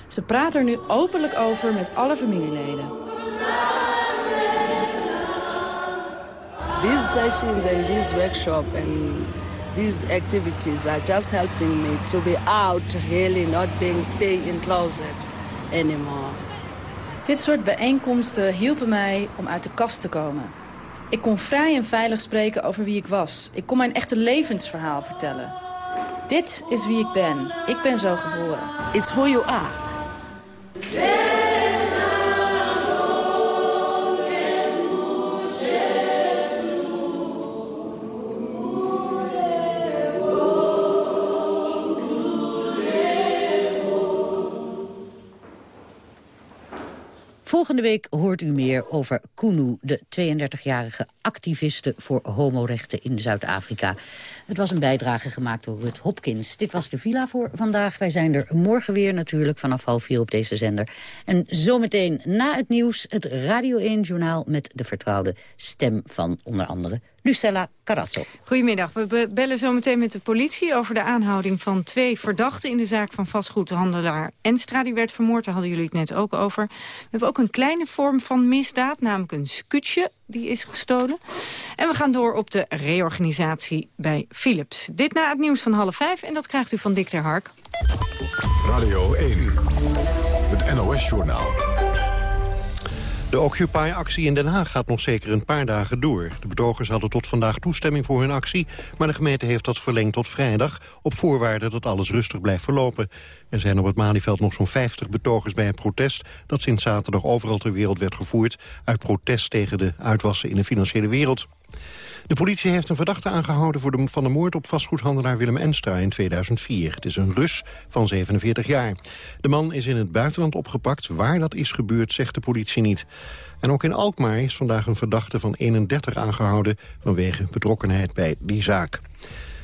Ze praat er nu openlijk over met alle familieleden. These sessions and this workshop and these activities are just helping me to be out, really not being stay in closet anymore. Dit soort bijeenkomsten hielpen mij om uit de kast te komen. Ik kon vrij en veilig spreken over wie ik was. Ik kon mijn echte levensverhaal vertellen. Dit is wie ik ben. Ik ben zo geboren. It's who you are. Volgende week hoort u meer over Kunu, de 32-jarige activiste voor homorechten in Zuid-Afrika. Het was een bijdrage gemaakt door Rut Hopkins. Dit was de villa voor vandaag. Wij zijn er morgen weer natuurlijk vanaf half vier op deze zender. En zometeen na het nieuws het Radio 1-journaal met de vertrouwde stem van onder andere Lucella Carrasso. Goedemiddag. We bellen zo meteen met de politie over de aanhouding van twee verdachten in de zaak van vastgoedhandelaar Enstra. Die werd vermoord, daar hadden jullie het net ook over. We hebben ook een kleine vorm van misdaad, namelijk een skutje die is gestolen. En we gaan door op de reorganisatie bij Philips. Dit na het nieuws van half vijf en dat krijgt u van Dick ter Hark. Radio 1, het NOS-journaal. De Occupy-actie in Den Haag gaat nog zeker een paar dagen door. De betogers hadden tot vandaag toestemming voor hun actie... maar de gemeente heeft dat verlengd tot vrijdag... op voorwaarde dat alles rustig blijft verlopen. Er zijn op het Malieveld nog zo'n 50 betogers bij een protest... dat sinds zaterdag overal ter wereld werd gevoerd... uit protest tegen de uitwassen in de financiële wereld. De politie heeft een verdachte aangehouden voor de, van de moord op vastgoedhandelaar Willem Enstra in 2004. Het is een Rus van 47 jaar. De man is in het buitenland opgepakt. Waar dat is gebeurd, zegt de politie niet. En ook in Alkmaar is vandaag een verdachte van 31 aangehouden... vanwege betrokkenheid bij die zaak.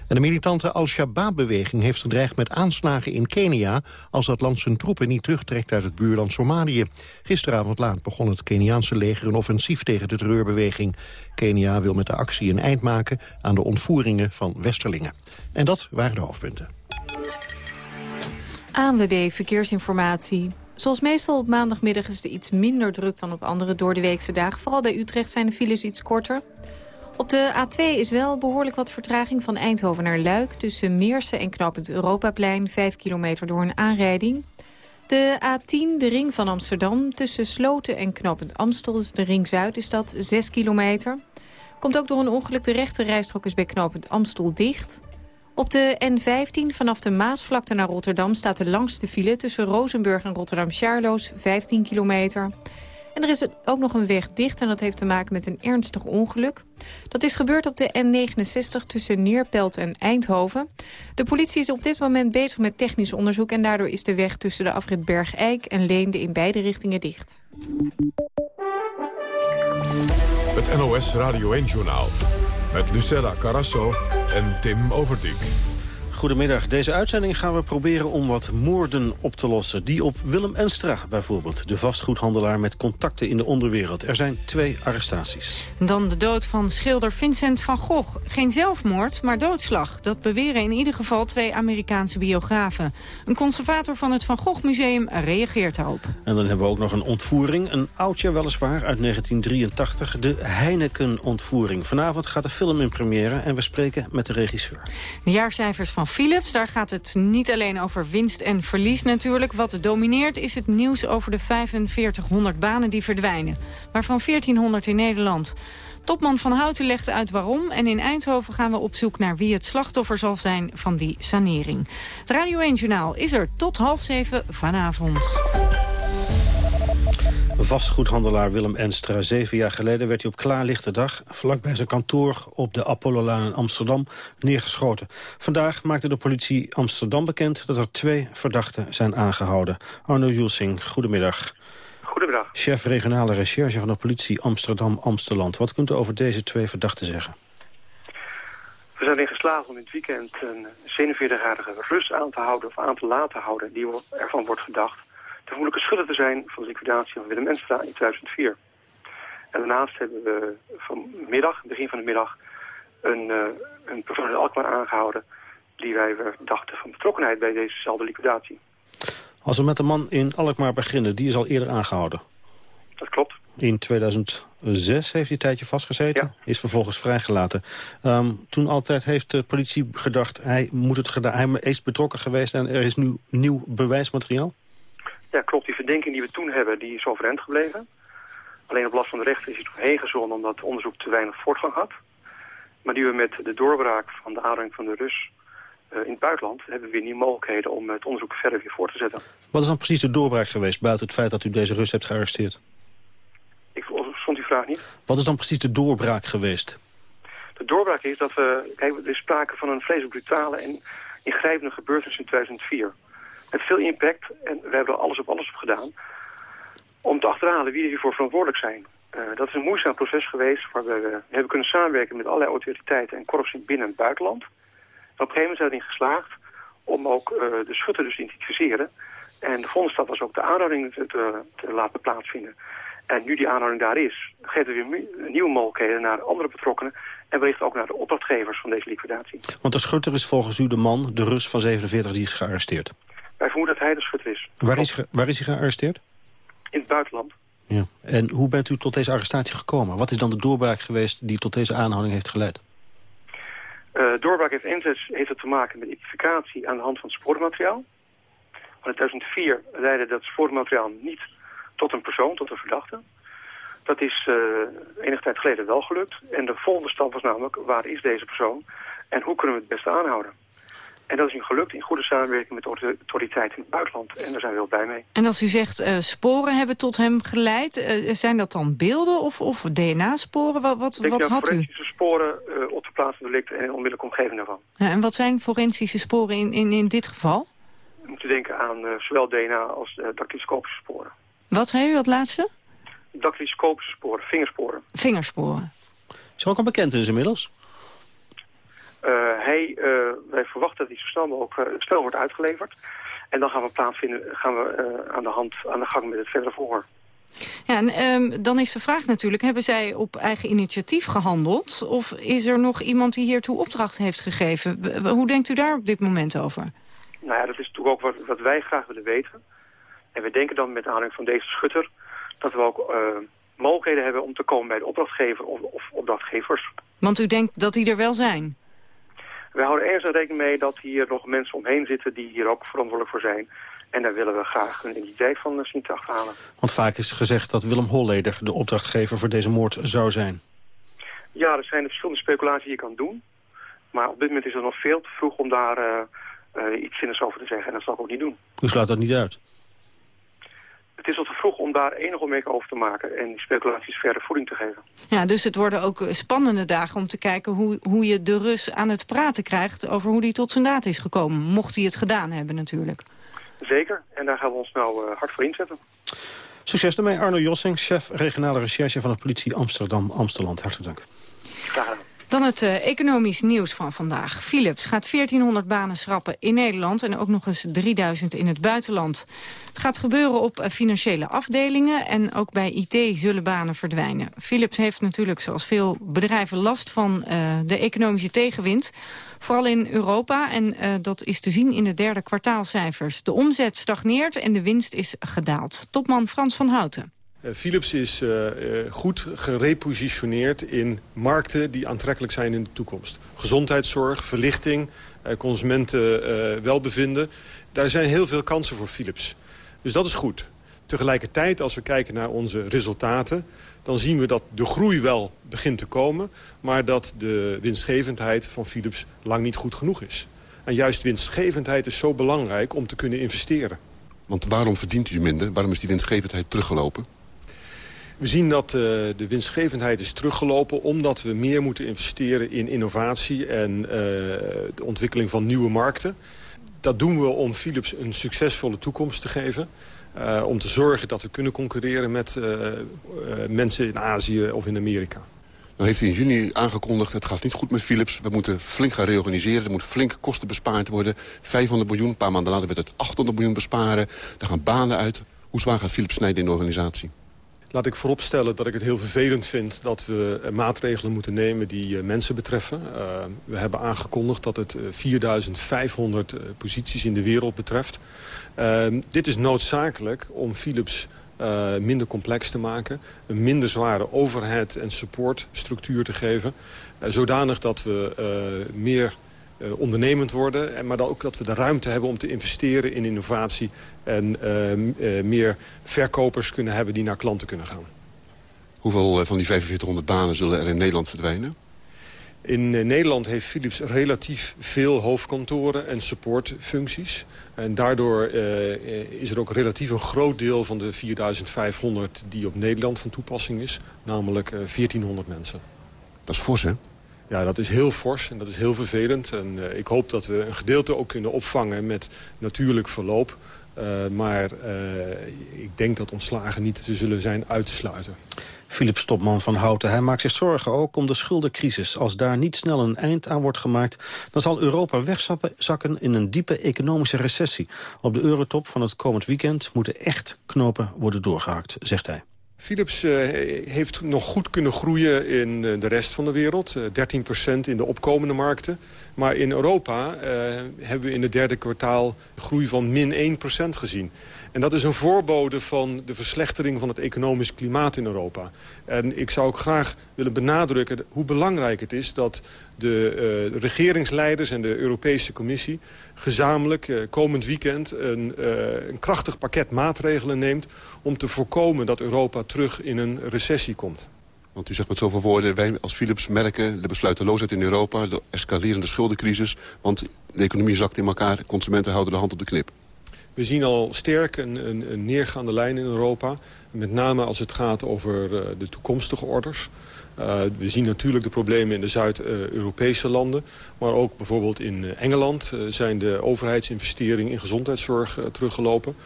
De militante Al-Shabaab-beweging heeft gedreigd met aanslagen in Kenia... als dat land zijn troepen niet terugtrekt uit het buurland Somalië. Gisteravond laat begon het Keniaanse leger een offensief tegen de terreurbeweging. Kenia wil met de actie een eind maken aan de ontvoeringen van westerlingen. En dat waren de hoofdpunten. ANWB Verkeersinformatie. Zoals meestal op maandagmiddag is er iets minder druk dan op andere doordeweekse dagen. Vooral bij Utrecht zijn de files iets korter. Op de A2 is wel behoorlijk wat vertraging van Eindhoven naar Luik... tussen Meersen en knooppunt Europaplein, 5 kilometer door een aanrijding. De A10, de ring van Amsterdam, tussen Sloten en knooppunt Amstel... dus de ring Zuid is dat 6 kilometer. Komt ook door een ongeluk, de rechte rijstrook is bij knooppunt Amstel dicht... Op de N15 vanaf de Maasvlakte naar Rotterdam staat de langste file... tussen Rozenburg en Rotterdam-Charloes, 15 kilometer. En er is ook nog een weg dicht en dat heeft te maken met een ernstig ongeluk. Dat is gebeurd op de N69 tussen Neerpelt en Eindhoven. De politie is op dit moment bezig met technisch onderzoek... en daardoor is de weg tussen de afrit Bergijk en Leende in beide richtingen dicht. Het NOS Radio 1-journaal met Lucella Carasso en Tim Overdijk. Goedemiddag. Deze uitzending gaan we proberen om wat moorden op te lossen. Die op Willem Enstra bijvoorbeeld, de vastgoedhandelaar met contacten in de onderwereld. Er zijn twee arrestaties. Dan de dood van schilder Vincent van Gogh. Geen zelfmoord, maar doodslag. Dat beweren in ieder geval twee Amerikaanse biografen. Een conservator van het Van Gogh Museum reageert daarop. En dan hebben we ook nog een ontvoering. Een oudje weliswaar uit 1983. De Heineken-ontvoering. Vanavond gaat de film in première en we spreken met de regisseur. De jaarcijfers van Philips. Daar gaat het niet alleen over winst en verlies natuurlijk. Wat domineert is het nieuws over de 4500 banen die verdwijnen. Waarvan 1400 in Nederland. Topman van Houten legde uit waarom. En in Eindhoven gaan we op zoek naar wie het slachtoffer zal zijn van die sanering. Het Radio 1 Journaal is er tot half zeven vanavond. Vastgoedhandelaar Willem Enstra. Zeven jaar geleden werd hij op klaarlichte dag... vlakbij zijn kantoor op de Apollolaan in Amsterdam neergeschoten. Vandaag maakte de politie Amsterdam bekend... dat er twee verdachten zijn aangehouden. Arno Julsing, goedemiddag. Goedemiddag. Chef regionale recherche van de politie Amsterdam-Amsteland. Wat kunt u over deze twee verdachten zeggen? We zijn in geslaagd om in het weekend een 47-jarige Rus aan te houden... of aan te laten houden, die ervan wordt gedacht de vermoedelijke schulden te zijn van de liquidatie van Willem Enstra in 2004. En daarnaast hebben we vanmiddag, begin van de middag, een, uh, een persoon in Alkmaar aangehouden die wij dachten van betrokkenheid bij dezezelfde liquidatie. Als we met de man in Alkmaar beginnen, die is al eerder aangehouden. Dat klopt. In 2006 heeft hij een tijdje vastgezeten, is vervolgens vrijgelaten. Ehm, toen altijd heeft de politie gedacht, hij, moet het gedaan, hij is betrokken geweest en er is nu nieuw bewijsmateriaal? Ja, klopt. Die verdenking die we toen hebben, die is overeind gebleven. Alleen op last van de rechter is hij toch heen gezonden omdat het onderzoek te weinig voortgang had. Maar nu we met de doorbraak van de aanrang van de Rus uh, in het buitenland... hebben we weer nieuwe mogelijkheden om het onderzoek verder weer voor te zetten. Wat is dan precies de doorbraak geweest buiten het feit dat u deze Rus hebt gearresteerd? Ik vond die vraag niet. Wat is dan precies de doorbraak geweest? De doorbraak is dat we... Kijk, er is sprake van een vreselijk brutale en ingrijpende gebeurtenis in 2004 met veel impact. En we hebben er alles op alles op gedaan. om te achterhalen wie er hiervoor verantwoordelijk zijn. Uh, dat is een moeizaam proces geweest waarbij we hebben kunnen samenwerken met allerlei autoriteiten en korpsen binnen en buitenland. En op een gegeven moment zijn we erin geslaagd om ook uh, de schutter dus te identificeren. En de volgende stap was ook de aanhouding te, te, te, laten plaatsvinden. En nu die aanhouding daar is, geven we weer nieuwe mogelijkheden naar andere betrokkenen... en wellicht ook naar de opdrachtgevers van deze liquidatie. Want de schutter is volgens u de man, de Rus van 47, die is gearresteerd. Wij vermoeden dat hij de schutter is. Waar is, waar is hij gearresteerd? In het buitenland. Ja. En hoe bent u tot deze arrestatie gekomen? Wat is dan de doorbraak geweest die tot deze aanhouding heeft geleid? Uh, doorbraak heeft enerzijds heeft het te maken met identificatie aan de hand van sporenmateriaal. in 2004 leidde dat sporenmateriaal niet tot een persoon, tot een verdachte. Dat is uh, enige tijd geleden wel gelukt. En de volgende stap was namelijk, waar is deze persoon? En hoe kunnen we het beste aanhouden? En dat is nu gelukt in goede samenwerking met de autoriteiten in het buitenland. En daar zijn we heel blij mee. En als u zegt uh, sporen hebben tot hem geleid, uh, zijn dat dan beelden of, of DNA-sporen? Wat, wat, wat had u? forensische sporen uh, op de plaats van delict en in onmiddellijke omgeving daarvan. Ja, en wat zijn forensische sporen in, in, in dit geval? We moeten denken aan zowel DNA als dactyloscopische sporen. Wat zei u, dat laatste? Dactyloscopische sporen, vingersporen. Vingersporen. Is ook al bekend is inmiddels? Uh, hij, uh, wij verwachten dat hij zo snel mogelijk uh, snel wordt uitgeleverd. En dan gaan we plaatsvinden, gaan we aan de hand aan de gang met het verdere verhoor. Ja, en um, dan is de vraag natuurlijk, hebben zij op eigen initiatief gehandeld? Of is er nog iemand die hiertoe opdracht heeft gegeven? Hoe denkt u daar op dit moment over? Nou ja, dat is natuurlijk ook wat, wat wij graag willen weten. En we denken dan met aanleiding van deze schutter... dat we ook mogelijkheden hebben om te komen bij de opdrachtgever of, of opdrachtgevers. Want u denkt dat die er wel zijn? Wij houden ergens rekening mee dat hier nog mensen omheen zitten die hier ook verantwoordelijk voor zijn. En daar willen we graag een identiteit van zien te achterhalen. Want vaak is gezegd dat Willem Holleder de opdrachtgever voor deze moord zou zijn. Ja, er zijn verschillende speculaties die je kan doen. Maar op dit moment is het nog veel te vroeg om daar uh, uh, iets zinnigs over te zeggen. En dat zal ik ook niet doen. U sluit dat niet uit? Het is al te vroeg om daar enige opmerking over te maken... en die speculaties verder voeding te geven. Ja, dus het worden ook spannende dagen om te kijken... hoe, hoe je de Rus aan het praten krijgt... over hoe hij tot zijn daad is gekomen. Mocht hij het gedaan hebben natuurlijk. Zeker, en daar gaan we ons nou uh, hard voor inzetten. Succes ermee, Arno Jossing, chef regionale recherche van de politie Amsterdam-Amsteland. Hartelijk dank. Graag gedaan. Dan het uh, economisch nieuws van vandaag. Philips gaat 1400 banen schrappen in Nederland en ook nog eens 3000 in het buitenland. Het gaat gebeuren op uh, financiële afdelingen en ook bij IT zullen banen verdwijnen. Philips heeft natuurlijk zoals veel bedrijven last van uh, de economische tegenwind. Vooral in Europa en dat is te zien in de derde kwartaalcijfers. De omzet stagneert en de winst is gedaald. Topman Frans van Houten. Philips is uh, goed gerepositioneerd in markten die aantrekkelijk zijn in de toekomst. Gezondheidszorg, verlichting, uh, consumentenwelbevinden. Daar zijn heel veel kansen voor Philips. Dus dat is goed. Tegelijkertijd, als we kijken naar onze resultaten... dan zien we dat de groei wel begint te komen... maar dat de winstgevendheid van Philips lang niet goed genoeg is. En juist winstgevendheid is zo belangrijk om te kunnen investeren. Want waarom verdient u minder? Waarom is die winstgevendheid teruggelopen? We zien dat uh, de winstgevendheid is teruggelopen... omdat we meer moeten investeren in innovatie en uh, de ontwikkeling van nieuwe markten. Dat doen we om Philips een succesvolle toekomst te geven. Uh, om te zorgen dat we kunnen concurreren met mensen in Azië of in Amerika. Nou heeft hij in juni aangekondigd, het gaat niet goed met Philips. We moeten flink gaan reorganiseren. Er moet flink kosten bespaard worden. 500 miljoen, een paar maanden later werd het 800 miljoen besparen. Er gaan banen uit. Hoe zwaar gaat Philips snijden in de organisatie? Laat ik vooropstellen dat ik het heel vervelend vind dat we maatregelen moeten nemen die uh, mensen betreffen. Uh, we hebben aangekondigd dat het uh, 4500 posities in de wereld betreft. dit is noodzakelijk om Philips minder complex te maken. Een minder zware overhead- en supportstructuur te geven. Zodanig dat we uh, meer ondernemend worden. En, maar dan ook dat we de ruimte hebben om te investeren in innovatie. En meer verkopers kunnen hebben die naar klanten kunnen gaan. Hoeveel van die 4500 banen zullen er in Nederland verdwijnen? In Nederland heeft Philips relatief veel hoofdkantoren en supportfuncties. En daardoor is er ook relatief een groot deel van de 4500 die op Nederland van toepassing is. Namelijk uh, 1400 mensen. Dat is fors, hè? Ja, dat is heel fors en dat is heel vervelend. En uh, ik hoop dat we een gedeelte ook kunnen opvangen met natuurlijk verloop. maar ik denk dat ontslagen niet te zullen zijn uit te sluiten. Philip Stopman van Houten. Hij maakt zich zorgen ook om de schuldencrisis. Als daar niet snel een eind aan wordt gemaakt... dan zal Europa wegzakken in een diepe economische recessie. Op de eurotop van het komend weekend moeten echt knopen worden doorgehakt, zegt hij. Philips uh, heeft nog goed kunnen groeien in uh, de rest van de wereld. Uh, 13% in de opkomende markten. Maar in Europa hebben we in het derde kwartaal groei van min 1% gezien. En dat is een voorbode van de verslechtering van het economisch klimaat in Europa. En ik zou ook graag willen benadrukken hoe belangrijk het is... dat de uh, regeringsleiders en de Europese Commissie gezamenlijk uh, komend weekend een, uh, een krachtig pakket maatregelen neemt... om te voorkomen dat Europa terug in een recessie komt. Want u zegt met zoveel woorden, wij als Philips merken de besluiteloosheid in Europa... de escalerende schuldencrisis, want de economie zakt in elkaar... consumenten houden de hand op de knip. We zien al sterk een, een, een neergaande lijn in Europa. Met name als het gaat over uh, de toekomstige orders. Uh, we zien natuurlijk de problemen in de Zuid-Europese landen. Maar ook bijvoorbeeld in Engeland uh, zijn de overheidsinvesteringen in gezondheidszorg teruggelopen.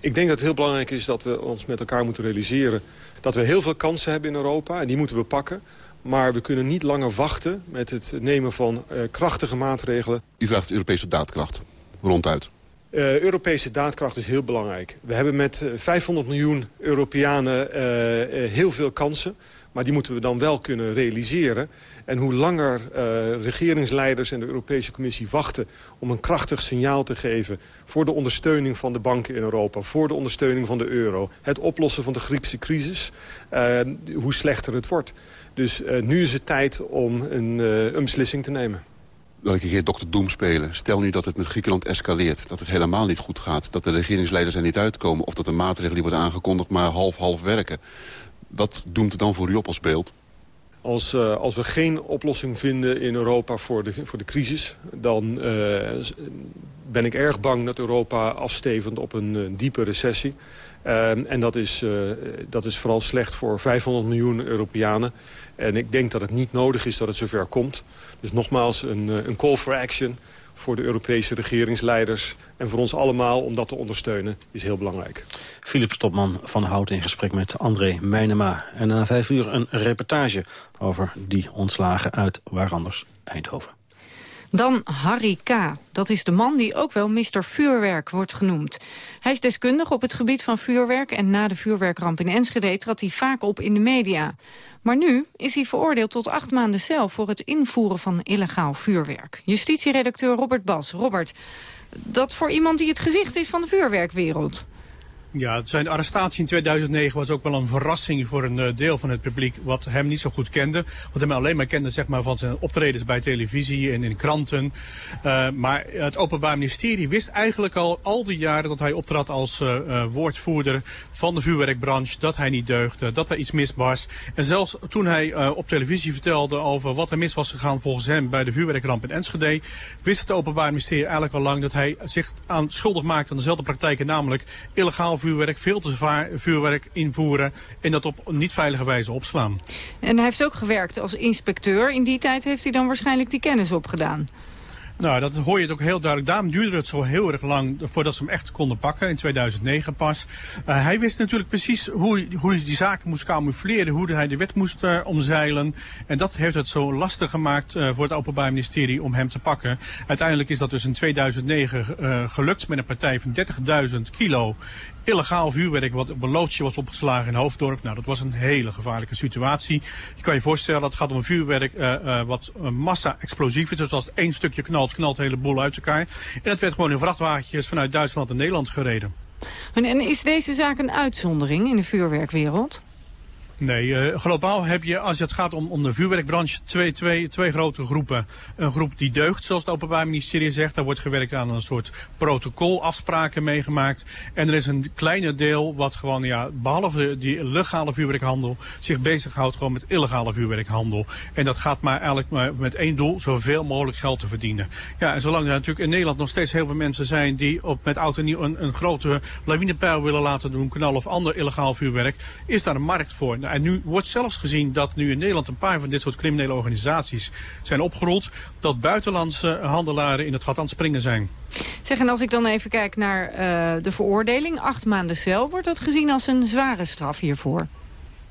ik denk dat het heel belangrijk is dat we ons met elkaar moeten realiseren... dat we heel veel kansen hebben in Europa en die moeten we pakken. Maar we kunnen niet langer wachten met het nemen van krachtige maatregelen. U vraagt Europese daadkracht, ronduit. Uh, Europese daadkracht is heel belangrijk. We hebben met 500 miljoen Europeanen uh, heel veel kansen. Maar die moeten we dan wel kunnen realiseren. En hoe langer regeringsleiders en de Europese Commissie wachten... om een krachtig signaal te geven voor de ondersteuning van de banken in Europa... voor de ondersteuning van de euro, het oplossen van de Griekse crisis... hoe slechter het wordt. Dus nu is het tijd om een, een beslissing te nemen welke keer dokter Doem spelen. Stel nu dat het met Griekenland escaleert. Dat het helemaal niet goed gaat. Dat de regeringsleiders er niet uitkomen. Of dat de maatregelen die worden aangekondigd maar half-half werken. Wat doemt het dan voor u op als beeld? Als, uh, als we geen oplossing vinden in Europa voor de, voor de crisis... dan uh, ben ik erg bang dat Europa afstevend op een, een diepe recessie. En dat is, dat is vooral slecht voor 500 miljoen Europeanen. En ik denk dat het niet nodig is dat het zover komt. Dus nogmaals, een, een call for action voor de Europese regeringsleiders... en voor ons allemaal om dat te ondersteunen, is heel belangrijk. Philip Stopman van Hout in gesprek met André Meijnema. En na vijf uur een reportage over die ontslagen uit waar anders Eindhoven. Dan Harry K. Dat is de man die ook wel Mr. Vuurwerk wordt genoemd. Hij is deskundig op het gebied van vuurwerk... en na de vuurwerkramp in Enschede trad hij vaak op in de media. Maar nu is hij veroordeeld tot acht maanden cel... voor het invoeren van illegaal vuurwerk. Justitieredacteur Robert Bas. Robert, dat voor iemand die het gezicht is van de vuurwerkwereld... Ja, zijn arrestatie in 2009 was ook wel een verrassing voor een uh, deel van het publiek wat hem niet zo goed kende. Wat hem alleen maar kende zeg maar, van zijn optredens bij televisie en in kranten. Uh, maar het Openbaar Ministerie wist eigenlijk al al die jaren dat hij optrad als uh, woordvoerder van de vuurwerkbranche. Dat hij niet deugde, dat er iets mis was. En zelfs toen hij op televisie vertelde over wat er mis was gegaan volgens hem bij de vuurwerkramp in Enschede. Wist het Openbaar Ministerie eigenlijk al lang dat hij zich aan schuldig maakte aan dezelfde praktijken. Namelijk illegaal veel te vuurwerk invoeren en dat op niet veilige wijze opslaan. En hij heeft ook gewerkt als inspecteur. In die tijd heeft hij dan waarschijnlijk die kennis opgedaan. Nou, dat hoor je het ook heel duidelijk. Daarom duurde het zo heel erg lang voordat ze hem echt konden pakken, in 2009 pas. Uh, hij wist natuurlijk precies hoe, hoe hij die zaken moest camoufleren, hoe hij de wet moest uh, omzeilen. En dat heeft het zo lastig gemaakt uh, voor het Openbaar Ministerie om hem te pakken. Uiteindelijk is dat dus in 2009 gelukt met een partij van 30.000 kilo illegaal vuurwerk wat op een loodsje was opgeslagen in Hoofddorp. Nou, dat was een hele gevaarlijke situatie. Je kan je voorstellen, dat het gaat om een vuurwerk wat massa-explosief is. Dus als één stukje knalt, knalt hele boel uit elkaar. En dat werd gewoon in vrachtwagentjes vanuit Duitsland en Nederland gereden. En is deze zaak een uitzondering in de vuurwerkwereld? Nee, uh, globaal heb je, als het gaat om, om de vuurwerkbranche, twee, twee, twee grote groepen. Een groep die deugt, zoals het Openbaar Ministerie zegt. Daar wordt gewerkt aan een soort protocol, afspraken meegemaakt. En er is een kleiner deel wat gewoon, ja, behalve die legale vuurwerkhandel, zich bezighoudt gewoon met illegale vuurwerkhandel. En dat gaat maar eigenlijk maar met één doel, zoveel mogelijk geld te verdienen. Ja, en zolang er natuurlijk in Nederland nog steeds heel veel mensen zijn die op, met auto een, een grote lawinepeil willen laten doen, knal of ander illegaal vuurwerk, is daar een markt voor. En nu wordt zelfs gezien dat nu in Nederland een paar van dit soort criminele organisaties zijn opgerold. Dat buitenlandse handelaren in het gat aan het springen zijn. Zeg, en als ik dan even kijk naar uh, de veroordeling, acht maanden cel... wordt dat gezien als een zware straf hiervoor?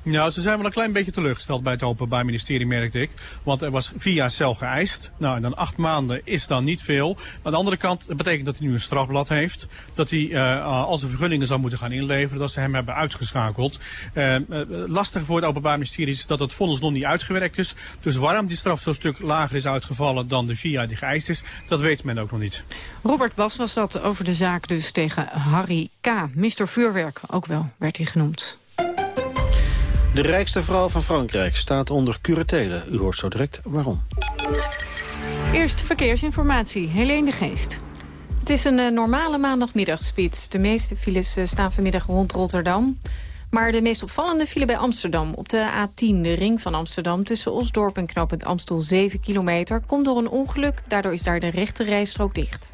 Ja, ze zijn wel een klein beetje teleurgesteld bij het Openbaar Ministerie, merkte ik. Want er was vier jaar cel geëist. Nou, en dan acht maanden is dan niet veel. Aan de andere kant, dat betekent dat hij nu een strafblad heeft. Dat hij uh, als de vergunningen zou moeten gaan inleveren. Dat ze hem hebben uitgeschakeld. Uh, uh, lastig voor het Openbaar Ministerie is dat het vonnis nog niet uitgewerkt is. Dus waarom die straf zo'n stuk lager is uitgevallen dan de vier jaar die geëist is, dat weet men ook nog niet. Robert Bas was dat over de zaak dus tegen Harry K. Mr. Vuurwerk, ook wel, werd hij genoemd. De rijkste vrouw van Frankrijk staat onder curatele. U hoort zo direct waarom. Eerst verkeersinformatie. Helene de Geest. Het is een uh, normale maandagmiddagspits. De meeste files uh, staan vanmiddag rond Rotterdam. Maar de meest opvallende vielen bij Amsterdam. Op de A10, de ring van Amsterdam, tussen Osdorp en knooppunt Amstel 7 kilometer... komt door een ongeluk, daardoor is daar de rechte rijstrook dicht.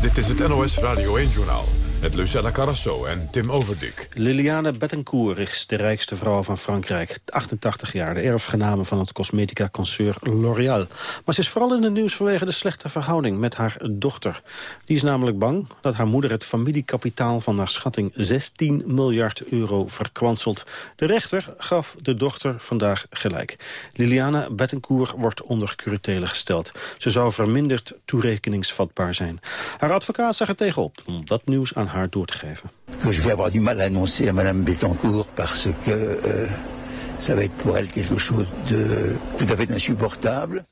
Dit is het NOS Radio 1-journaal met Lucella Carrasso en Tim Overdik. Liliane Bettencourt is de rijkste vrouw van Frankrijk. 88 jaar, de erfgename van het cosmetica-concern L'Oréal. Maar ze is vooral in het nieuws vanwege de slechte verhouding met haar dochter. Die is namelijk bang dat haar moeder het familiekapitaal van naar schatting 16 miljard euro verkwanselt. De rechter gaf de dochter vandaag gelijk. Liliane Bettencourt wordt onder curatele gesteld. Ze zou verminderd toerekeningsvatbaar zijn. Haar advocaat zag er tegenop om dat nieuws aan haar je vais avoir du mal à annoncer à Madame Bettencourt parce que euh, ça va être pour elle quelque chose de tout à fait insupportable.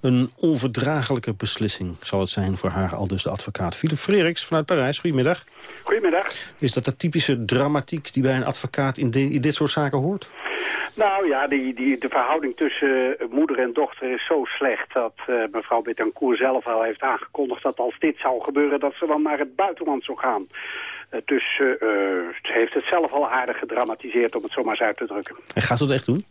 Een onverdraaglijke beslissing zal het zijn voor haar, al dus de advocaat. Philip Freriks vanuit Parijs, goedemiddag. Goedemiddag. Is dat de typische dramatiek die bij een advocaat in, in dit soort zaken hoort? Nou ja, die, die, de verhouding tussen moeder en dochter is zo slecht... dat uh, mevrouw Betancourt zelf al heeft aangekondigd dat als dit zou gebeuren... dat ze dan naar het buitenland zou gaan. Uh, dus uh, ze heeft het zelf al aardig gedramatiseerd, om het zo maar eens uit te drukken. En gaat ze dat echt doen?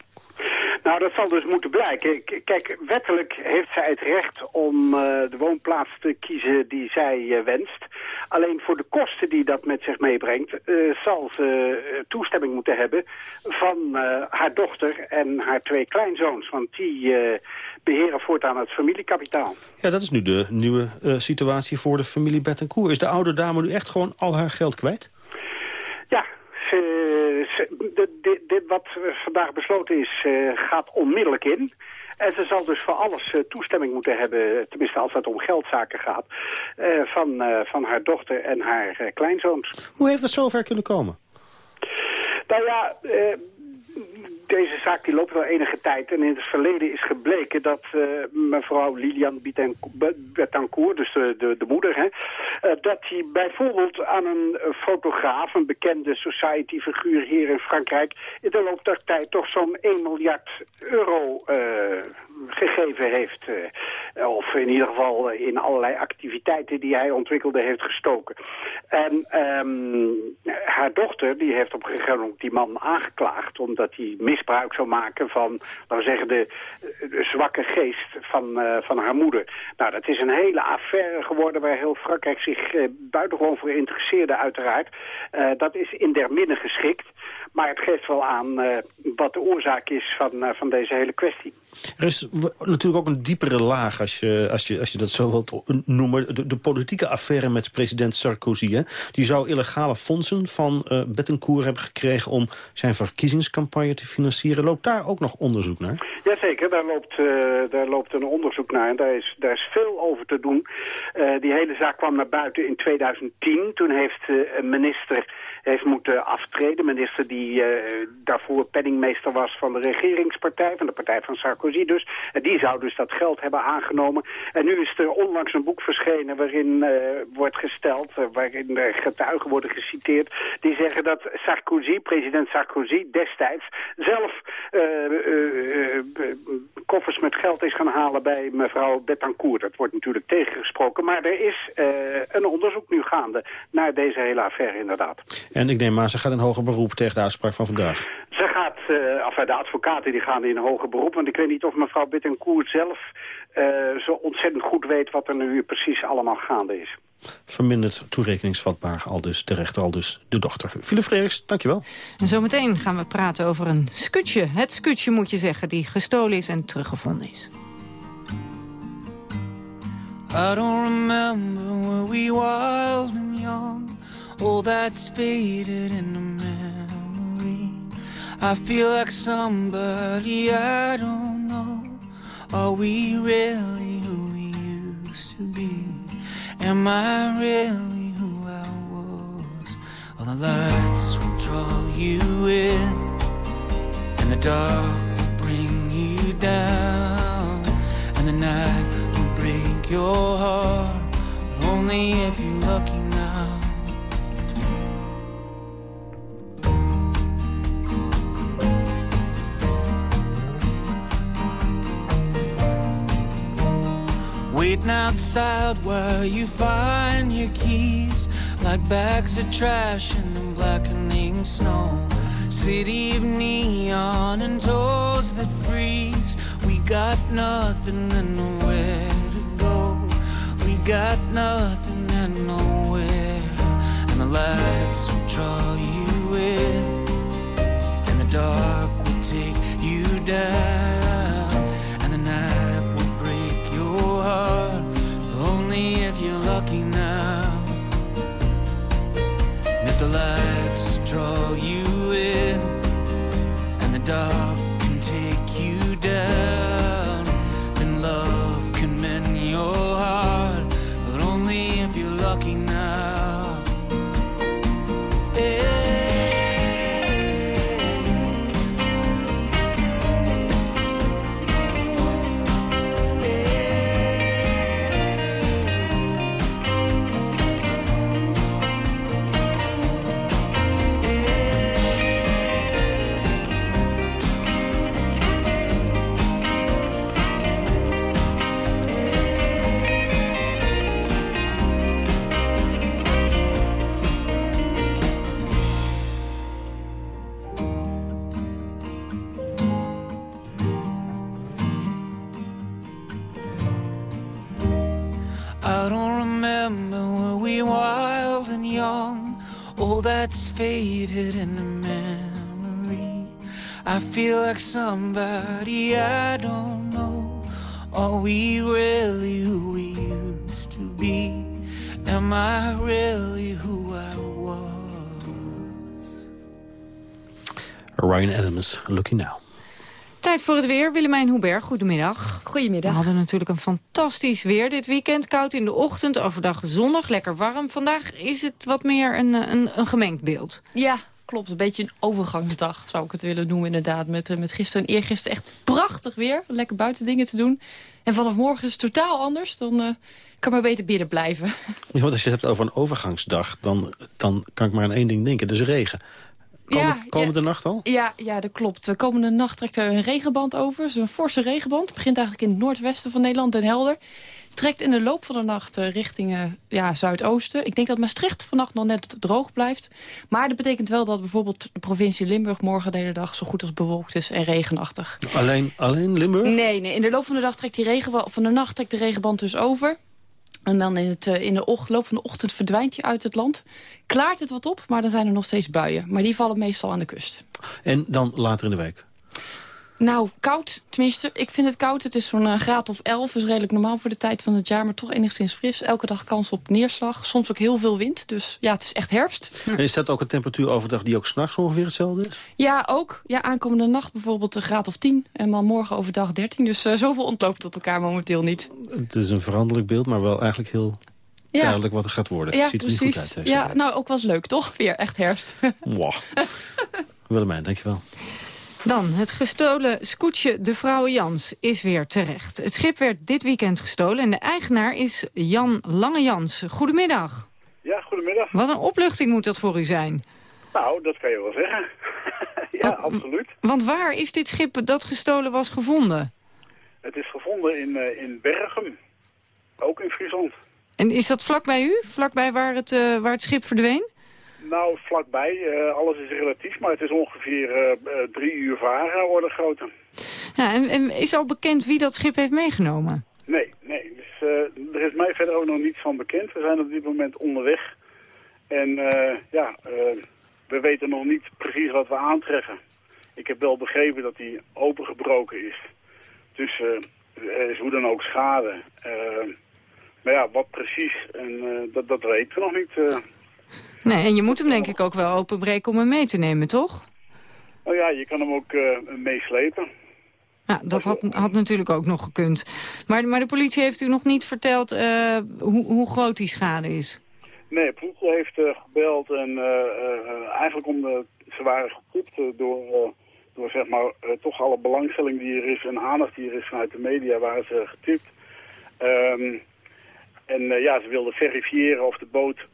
Nou, dat zal dus moeten blijken. Kijk, wettelijk heeft zij het recht om uh, de woonplaats te kiezen die zij uh, wenst. Alleen voor de kosten die dat met zich meebrengt... Uh, zal ze toestemming moeten hebben van haar dochter en haar twee kleinzoons. Want die beheren voortaan het familiekapitaal. Ja, dat is nu de nieuwe situatie voor de familie Bettencourt. Is de oude dame nu echt gewoon al haar geld kwijt? Ja, dit, dit, wat vandaag besloten is, uh, gaat onmiddellijk in. En ze zal dus voor alles uh, toestemming moeten hebben, tenminste als het om geldzaken gaat, uh, van, van haar dochter en haar kleinzoons. Hoe heeft het zover kunnen komen? Nou ja, deze zaak die loopt wel enige tijd. En in het verleden is gebleken dat uh, mevrouw Lilian Betancourt, dus de, de, de moeder, hè, uh, dat hij bijvoorbeeld aan een fotograaf, een bekende society-figuur hier in Frankrijk, in de loop der tijd toch zo'n 1 miljard euro uh, gegeven heeft. of in ieder geval in allerlei activiteiten die hij ontwikkelde heeft gestoken. En um, haar dochter die heeft op een gegeven moment die man aangeklaagd omdat hij misbruik zou maken van, laten we zeggen, de, zwakke geest van, uh, van haar moeder. Nou, dat is een hele affaire geworden waar heel Frankrijk zich uh, buitengewoon voor interesseerde uiteraard. Dat is in der minne geschikt. Maar het geeft wel aan uh, wat de oorzaak is van, uh, van deze hele kwestie. Er is natuurlijk ook een diepere laag, als je, als je, als je dat zo wilt noemen. De, de politieke affaire met president Sarkozy. Hè? Die zou illegale fondsen van uh, Bettencourt hebben gekregen... om zijn verkiezingscampagne te financieren. Loopt daar ook nog onderzoek naar? Jazeker, daar loopt, daar loopt een onderzoek naar. En daar is, daar is veel over te doen. die hele zaak kwam naar buiten in 2010. Toen heeft een minister heeft moeten aftreden. Minister die uh, daarvoor penningmeester was van de regeringspartij, van de partij van Sarkozy dus. Die zou dus dat geld hebben aangenomen. En nu is er onlangs een boek verschenen waarin uh, wordt gesteld, uh, waarin getuigen worden geciteerd, die zeggen dat Sarkozy, president Sarkozy destijds zelf koffers met geld is gaan halen bij mevrouw Betancourt. Dat wordt natuurlijk tegengesproken, maar er is een onderzoek nu gaande naar deze hele affaire inderdaad. En ik neem maar, ze gaat in hoger beroep tegen de uitspraak van vandaag. Ze gaat, uh, enfin, de advocaten die gaan in hoger beroep. Want ik weet niet of mevrouw Bittencourt zelf uh, zo ontzettend goed weet wat er nu precies allemaal gaande is. Verminderd toerekeningsvatbaar, al dus de rechter, al dus de dochter. Philip Frederiks, dankjewel. En zometeen gaan we praten over een skutje. Het skutje moet je zeggen, die gestolen is en teruggevonden is. I don't remember were we wild and young. All that's faded in the memory. I feel like somebody I don't know. Are we really who we used to be? Am I really who I was? All the lights will draw you in, and the dark will bring you down, and the night will break your heart. But only if you're lucky now. Waiting outside while you find your keys Like bags of trash in the blackening snow. City of neon and toes that freeze. We got nothing and nowhere to go. We got nothing and nowhere. And the lights will draw you in. And the dark somebody I don't know Are we really who we used to be? Am I really who I was? Ryan Adams, Lucky Now. Tijd voor het weer. Willemijn Hoeberg, goedemiddag. Goedemiddag. We hadden natuurlijk een fantastisch weer dit weekend. Koud in de ochtend, overdag zonnig, lekker warm. Vandaag is het wat meer een, een, een gemengd beeld. Ja, klopt. Een beetje een overgangsdag zou ik het willen noemen inderdaad. Met, eh, met gisteren en eergisteren echt prachtig weer. Lekker buiten dingen te doen. En vanaf morgen is het totaal anders. Dan eh, kan maar beter binnen blijven. Ja, want als je het hebt over een overgangsdag, dan, dan kan ik maar aan één ding denken. Dus regen. Komend, Ja, komende ja. nacht al? Ja, ja, dat klopt. De komende nacht trekt er een regenband over. Het is een forse regenband. Het begint eigenlijk in het noordwesten van Nederland, Den Helder. Trekt in de loop van de nacht eh, richting eh, ja, zuidoosten. Ik denk dat Maastricht vannacht nog net droog blijft. Maar dat betekent wel dat bijvoorbeeld de provincie Limburg... morgen de hele dag zo goed als bewolkt is en regenachtig. Alleen, alleen Limburg? Nee, nee, in de loop van de dag trekt die regenband, van de nacht trekt de regenband dus over. En dan in, het, eh, in de och- loop van de ochtend verdwijnt hij uit het land. Klaart het wat op, maar dan zijn er nog steeds buien. Maar die vallen meestal aan de kust. En dan later in de week? Nou, koud. Tenminste, ik vind het koud. Het is zo'n eh, graad of 11. is redelijk normaal voor de tijd van het jaar, maar toch enigszins fris. Elke dag kans op neerslag. Soms ook heel veel wind. Dus ja, het is echt herfst. En is dat ook een temperatuur overdag die ook s'nachts ongeveer hetzelfde is? Ja, ook. Ja, aankomende nacht bijvoorbeeld een graad of 10. En dan morgen overdag 13. Dus eh, zoveel ontloopt tot elkaar momenteel niet. Het is een veranderlijk beeld, maar wel eigenlijk heel Ja. duidelijk wat er gaat worden. Ja, het ziet er niet precies. goed uit. ja, nou, ook wel eens leuk, toch? Weer echt herfst. Mwah. Willemijn, dankjewel. Dan, het gestolen scootje De Vrouwe Jans is weer terecht. Het schip werd dit weekend gestolen en de eigenaar is Jan Lange Jans. Goedemiddag. Ja, goedemiddag. Wat een opluchting moet dat voor u zijn. Nou, dat kan je wel zeggen. ja, absoluut. Want waar is dit schip dat gestolen was gevonden? Het is gevonden in, eh, in Bergen, ook in Friesland. En is dat vlakbij u? Vlakbij waar het, eh, waar het schip verdween? Nou, vlakbij, eh, alles is relatief, maar het is ongeveer eh, eh, drie uur varen orde grootte. Ja, en, en is al bekend wie dat schip heeft meegenomen? Nee, nee. Dus, er is mij verder ook nog niets van bekend. We zijn op dit moment onderweg. En ja, we weten nog niet precies wat we aantreffen. Ik heb wel begrepen dat die opengebroken is. Dus er is hoe dan ook schade. Maar ja, wat precies, en, dat, dat weten we nog niet. Nee, en je moet hem denk ik ook wel openbreken om hem mee te nemen, toch? Nou ja, je kan hem ook eh, meeslepen. Ja, dat had, had natuurlijk ook nog gekund. Maar, maar de politie heeft u nog niet verteld eh, hoe, hoe groot die schade is? Nee, de politie heeft eh, gebeld en eigenlijk om de, ze waren getipt eh, door, door zeg maar toch alle belangstelling die er is en aandacht die er is vanuit de media waren ze getipt. Ehm, en ja, ze wilden verifiëren of de boot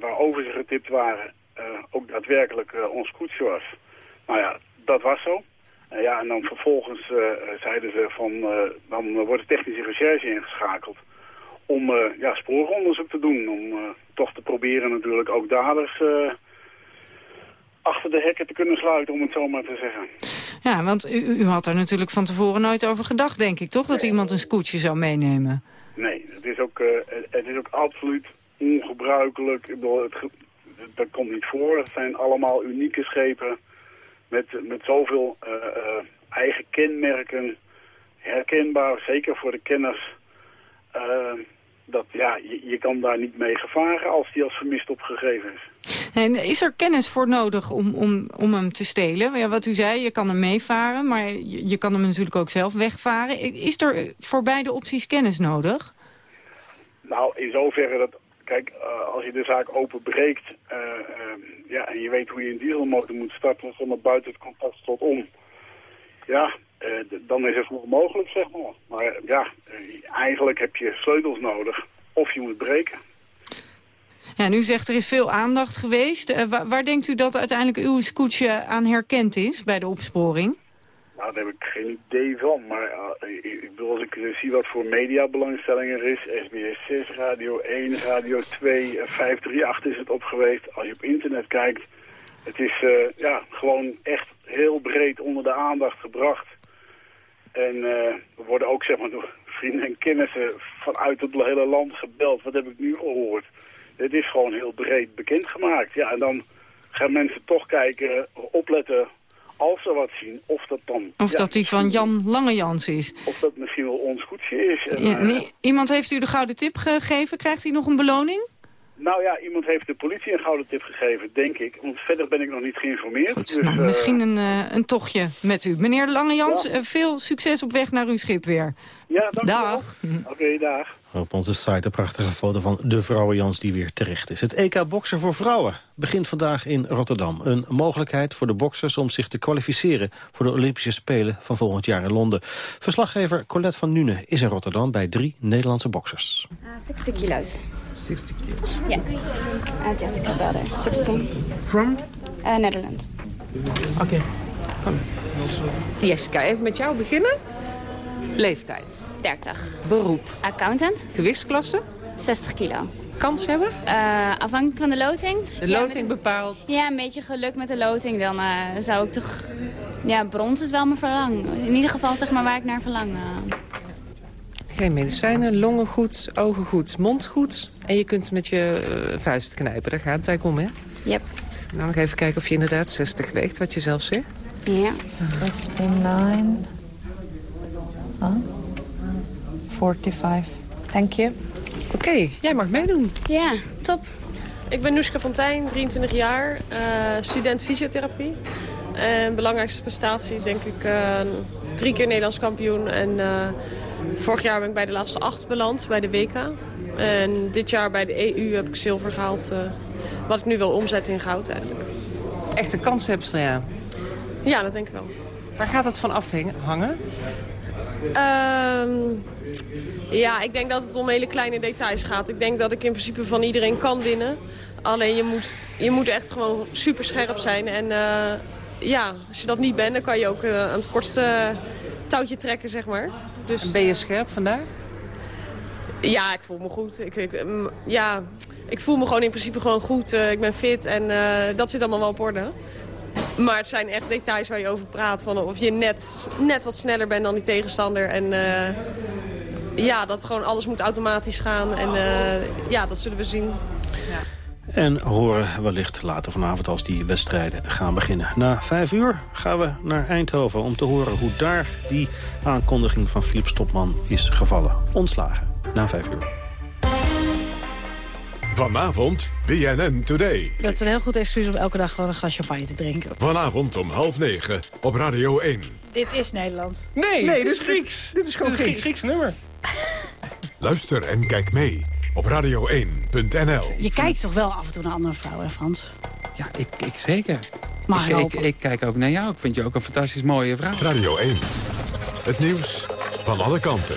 waarover ze getipt waren eh, ook daadwerkelijk eh, ons koetsje was. Nou ja, dat was zo. En ja, en dan vervolgens eh, eh, zeiden ze van, eh, dan wordt de technische recherche ingeschakeld om eh, ja, spooronderzoek te doen. Om eh, toch te proberen natuurlijk ook daders eh, achter de hekken te kunnen sluiten, om het zo maar te zeggen. Ja, want u, u had er natuurlijk van tevoren nooit over gedacht, denk ik, toch? Dat iemand een scootje zou meenemen. Nee, het is ook, eh, het is ook absoluut ongebruikelijk. Ik bedoel, het, dat komt niet voor. Het zijn allemaal unieke schepen met, met zoveel eh, eh, eigen kenmerken. Herkenbaar, zeker voor de kenners. Eh, dat ja, je, je kan daar niet mee gevaren als die als vermist opgegeven is. En is er kennis voor nodig om, om, om hem te stelen? Ja, wat u zei, je kan hem meevaren, maar je, je kan hem natuurlijk ook zelf wegvaren. Is er voor beide opties kennis nodig? Nou, in zoverre dat... Kijk, eh, als je de zaak openbreekt eh, ja, en je weet hoe je een dieselmotor moet starten zonder buiten het contactslot om, ja, eh, dan is het nog mogelijk, zeg maar. Maar ja, eigenlijk heb je sleutels nodig of je moet breken. Ja, en u zegt er is veel aandacht geweest. Waar, waar denkt u dat uiteindelijk uw scootje aan herkend is bij de opsporing? Nou, daar heb ik geen idee van. Maar eh, ik, als ik eh, zie wat voor mediabelangstelling er is... SBS 6, Radio 1, Radio 2, eh, 538 is het op geweest. Als je op internet kijkt, het is eh, ja, gewoon echt heel breed onder de aandacht gebracht. En eh, we worden ook zeg maar, door vrienden en kennissen vanuit het hele land gebeld. Wat heb ik nu gehoord? Het is gewoon heel breed bekendgemaakt. Ja, en dan gaan mensen toch kijken, opletten als ze wat zien, of dat dan... Of ja, dat die van Jan Langejans is? Of dat misschien wel ons goedje is. En, Ja, eh, iemand heeft u de gouden tip gegeven. Krijgt hij nog een beloning? nou ja, iemand heeft de politie een gouden tip gegeven, denk ik. Want verder ben ik nog niet geïnformeerd. dus, Nou, eh, misschien een, eh, een tochtje met u. Meneer Langejans, veel succes op weg naar uw schip weer. Ja, dank u wel. Dag. Oké, dag. Op onze site een prachtige foto van de vrouwenjans die weer terecht is. Het EK Boksen voor vrouwen begint vandaag in Rotterdam. Een mogelijkheid voor de boksers om zich te kwalificeren... voor de Olympische Spelen van volgend jaar in Londen. Verslaggever Colette van Nune is in Rotterdam bij drie Nederlandse boksers. Uh, 60 kilos. 60 kilos. Yeah. Uh, Jessica Belder, 16. From? Uh, Netherlands. Oké, kom. Jessica, even met jou beginnen. Leeftijd. 30. Beroep. Accountant. Gewichtsklasse. 60 kilo. Kans hebben? Uh, afhankelijk van de loting. De Ja, loting met- bepaalt. Ja, een beetje geluk met de loting. Dan eh, zou ik toch... Ja, brons is wel mijn verlang. In ieder geval zeg maar waar ik naar verlang. eh. Geen medicijnen, longen goed, ogen goed, mond goed. En je kunt met je eh, vuist knijpen. Daar gaat het eigenlijk om, hè? Yep. Nou, nog even kijken of je inderdaad 60 weegt, wat je zelf zegt. Ja. 59. Huh? 45. Thank you. Oké, jij mag meedoen. Ja, top. Ik ben Noeska Fontijn, 23 jaar, eh, student fysiotherapie. En belangrijkste prestatie is denk ik eh, drie keer Nederlands kampioen. En eh, vorig jaar ben ik bij de laatste acht beland bij de WK. En dit jaar bij de EU heb ik zilver gehaald. eh, wat ik nu wil omzetten in goud eigenlijk. Echte kanshebster, ja. Ja, dat denk ik wel. Waar gaat het van afhangen? Ehm, ja, ik denk dat het om hele kleine details gaat. Ik denk dat ik in principe van iedereen kan winnen. Alleen je moet, je moet echt gewoon super scherp zijn. En eh, ja, als je dat niet bent, dan kan je ook eh, aan het kortste touwtje trekken, zeg maar. Dus... En ben je scherp vandaag? Ja, ik voel me goed. Ik, ik, mm, ja, ik voel me gewoon in principe gewoon goed. Eh, ik ben fit en dat zit allemaal wel op orde. Maar het zijn echt details waar je over praat. Van of je net, net wat sneller bent dan die tegenstander. En eh, ja, dat gewoon alles moet automatisch gaan. En eh, ja, dat zullen we zien. En horen wellicht later vanavond als die wedstrijden gaan beginnen. Na vijf uur gaan we naar Eindhoven om te horen hoe daar die aankondiging van Philip Stopman is gevallen. Ontslagen. Na vijf uur. Vanavond BNN Today. Dat is een heel goed excuus om elke dag gewoon een glas champagne te drinken. Vanavond om half negen op Radio 1. Dit is Nederland. Nee, Nee, dit is Grieks. dit is gewoon Dit Grieks. Grieks nummer. Luister en kijk mee op radio1.nl. Je kijkt toch wel af en toe naar andere vrouwen, hè, Frans? Ja, ik, ik zeker. Mag ik, ik ik kijk ook naar jou. Ik vind je ook een fantastisch mooie vrouw. Radio 1. Het nieuws van alle kanten.